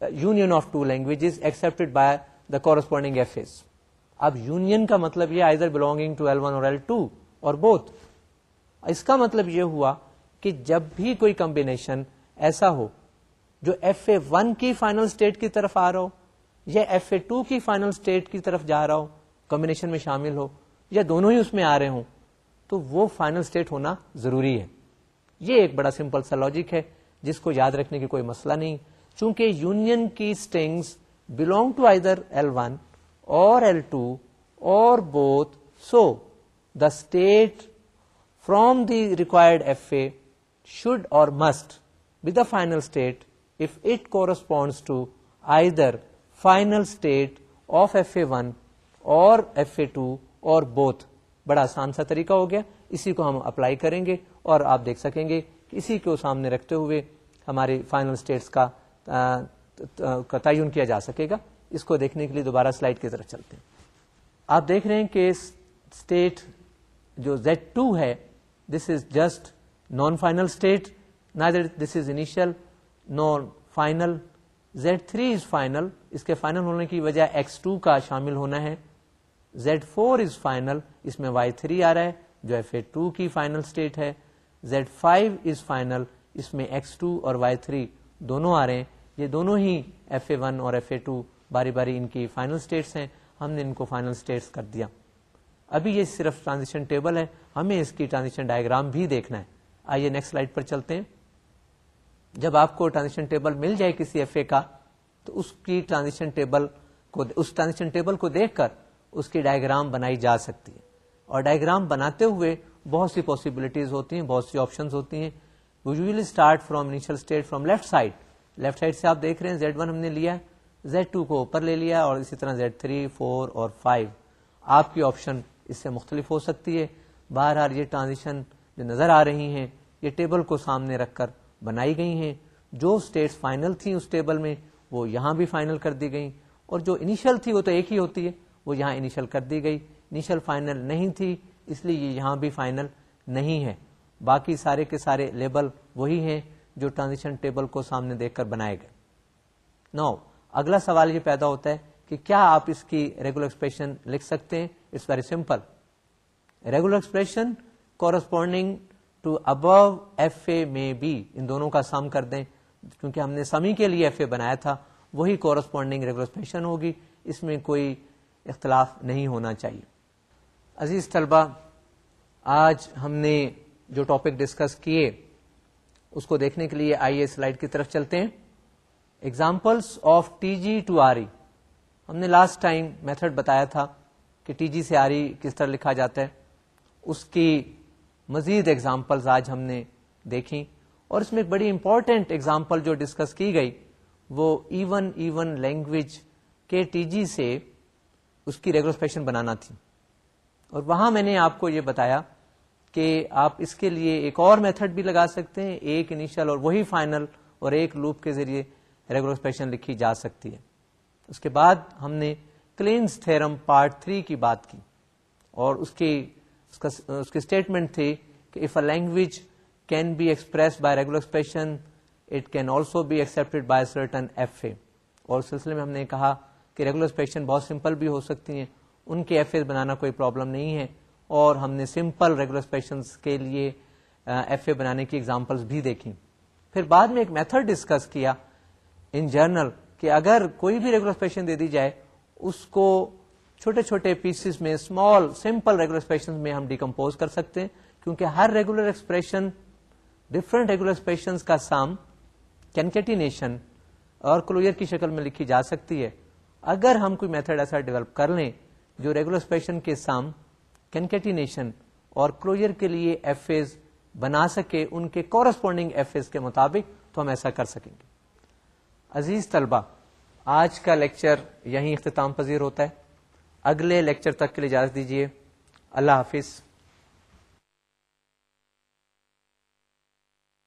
union of two language accepted by the corresponding F S اب یونین کا مطلب یہ either belonging to L one اور ایل ٹو اور بوتھ اس کا مطلب یہ ہوا کہ جب بھی کوئی کمبینیشن ایسا ہو جو ایف اے ون کی فائنل اسٹیٹ کی طرف آ رہا ہو یا ایف اے ٹو کی فائنل اسٹیٹ کی طرف جا رہا ہو کمبینیشن میں شامل ہو یا دونوں ہی اس میں آ رہے ہوں تو وہ فائنل اسٹیٹ ہونا ضروری ہے۔ یہ ایک بڑا سمپل سا لاجک ہے، جس کو یاد رکھنے کی کوئی مسئلہ نہیں۔ چونکہ یونین کی strings belong to either L one or L two or both so the state from the required F A should or must be the final state of it corresponds to either final state of F A one or F بڑا آسان سا طریقہ ہو گیا۔ اسی کو ہم apply کریں گے اور آپ دیکھ سکیں گے۔ اسی کو سامنے رکھتے ہوئے ہماری فائنل اسٹیٹس کا تعین کیا جا سکے گا۔ اس کو دیکھنے کے لیے دوبارہ سلائڈ کی طرف چلتے ہیں۔ آپ دیکھ رہے ہیں کہ اسٹیٹ جو زیڈ ٹو ہے this is just non final state neither this is initial non final Z three is final اس کے فائنل ہونے کی وجہ ایکس ٹو کا شامل ہونا ہے۔ زیڈ فور از فائنل اس میں وائی تھری آ رہا ہے، جو ایف اے ٹو کی فائنل اسٹیٹ ہے۔ زیڈ فائیو از فائنل اس میں ایکس ٹو اور وائی تھری دونوں آ رہے ہیں۔ یہ دونوں ہی ایف اے ون اور ایف اے ٹو باری باری ان کی فائنل اسٹیٹس ہیں۔ ہم نے ان کو فائنل اسٹیٹس کر دیا۔ ابھی یہ صرف ٹرانزیشن ٹیبل ہے۔ ہمیں اس کی ٹرانزیشن ڈائگرام بھی دیکھنا ہے۔ آئیے نیکسٹ سلائڈ پر چلتے ہیں۔ جب آپ کو ٹرانزیشن ٹیبل مل جائے کسی ایف اے کا، تو اس کی ٹرانزیشن ٹیبل کو، اس ٹرانزیشن ٹیبل کو دیکھ کر اس کی ڈائگرام بنائی جا سکتی ہے۔ اور ڈائگرام بناتے ہوئے بہت سی پاسبلٹیز ہوتی ہیں، بہت سی آپشن ہوتی ہیں۔ Usually start from initial state from left side left side سے آپ دیکھ رہے ہیں زیڈ ون ہم نے لیا زیڈ ٹو کو اوپر لے لیا اور اسی طرح زیڈ تھری فور اور فائیو آپ کی آپشن اس سے مختلف ہو سکتی ہے۔ بہرحال یہ ٹرانزیشن جو نظر آ رہی ہیں، یہ ٹیبل کو سامنے رکھ کر بنائی گئی ہیں۔ جو اسٹیٹس فائنل تھیں اس ٹیبل میں، وہ یہاں بھی فائنل کر دی گئی اور جو انیشل تھی وہ تو ایک ہی ہوتی ہے۔ وہ یہاں انیشل کر دی گئی۔ انیشل فائنل نہیں تھی، اس لیے یہ یہاں بھی فائنل نہیں ہے۔ باقی سارے کے سارے لیبل وہی ہیں جو ٹرانزیشن ٹیبل کو سامنے دیکھ کر بنائے گئے۔ نو اگلا سوال یہ پیدا ہوتا ہے کہ کیا آپ اس کی ریگولر ایکسپریشن لکھ سکتے ہیں؟ It's very simple regular expression corresponding to above F A میں بی ان دونوں کا سم کر دیں۔ کیونکہ ہم نے سمی کے لیے ایف اے بنایا تھا، وہی کورسپونڈنگ ریگولر ایکسپریشن ہوگی۔ اس میں کوئی اختلاف نہیں ہونا چاہیے۔ عزیز طلبہ، آج ہم نے جو ٹاپک ڈسکس کیے، اس کو دیکھنے کے لیے آئیے سلائڈ کی طرف چلتے ہیں۔ Examples of T G to R E ہم نے لاسٹ ٹائم میتھڈ بتایا تھا کہ ٹی جی سے آر ای کس طرح لکھا جاتا ہے۔ اس کی مزید ایگزامپلز آج ہم نے دیکھی اور اس میں ایک بڑی امپورٹینٹ ایگزامپل جو ڈسکس کی گئی، وہ ایون ایون لینگویج کے ٹی جی سے اس کی ریگولر بنانا تھی۔ اور وہاں میں نے آپ کو یہ بتایا کہ آپ اس کے لیے ایک اور میتھڈ بھی لگا سکتے ہیں، ایک انیشل اور وہی فائنل اور ایک لوپ کے ذریعے ریگولر لکھی جا سکتی ہے۔ اس کے بعد ہم نے کلینس تھرم پارٹ تھری کی بات کی۔ اور اس کی اس کی اسٹیٹمنٹ تھی کہ if a language can be express by regular expression it can also be accepted by certain F A اور اس سلسلے میں ہم نے کہا کہ ریگولر ایکسپریشن بہت سمپل بھی ہو سکتی ہیں۔ ان کے ایف اے بنانا کوئی پرابلم نہیں ہے۔ اور ہم نے سمپل ریگولر ایکسپریشن کے لیے ایف اے بنانے کی ایگزامپلس بھی دیکھی پھر بعد میں ایک میتھڈ ڈسکس کیا ان جرنل کہ اگر کوئی بھی ریگولر ایکسپریشن دے دی جائے، اس کو چھوٹے چھوٹے پیسز میں اسمال سمپل ریگولر ایکسپریشن میں ہم ڈیکمپوز کر سکتے ہیں۔ کیونکہ ہر regular expression different regular expression کا سام کینکیٹینیشن اور کلوئر کی شکل میں لکھی جا سکتی ہے۔ اگر ہم کوئی میتھڈ ایسا ڈیولپ کر لیں جو ریگولر کے سام کینکیٹینیشن اور کلوئر کے لیے ایف ایز بنا سکے، ان کے کورسپونڈنگ ایف ایز کے مطابق تو ہم ایسا کر سکیں گے۔ عزیز طلبہ، آج کا لیکچر یہیں اختتام پذیر ہوتا ہے۔ اگلے لیکچر تک کے لیے اجازت دیجیے اللہ حافظ۔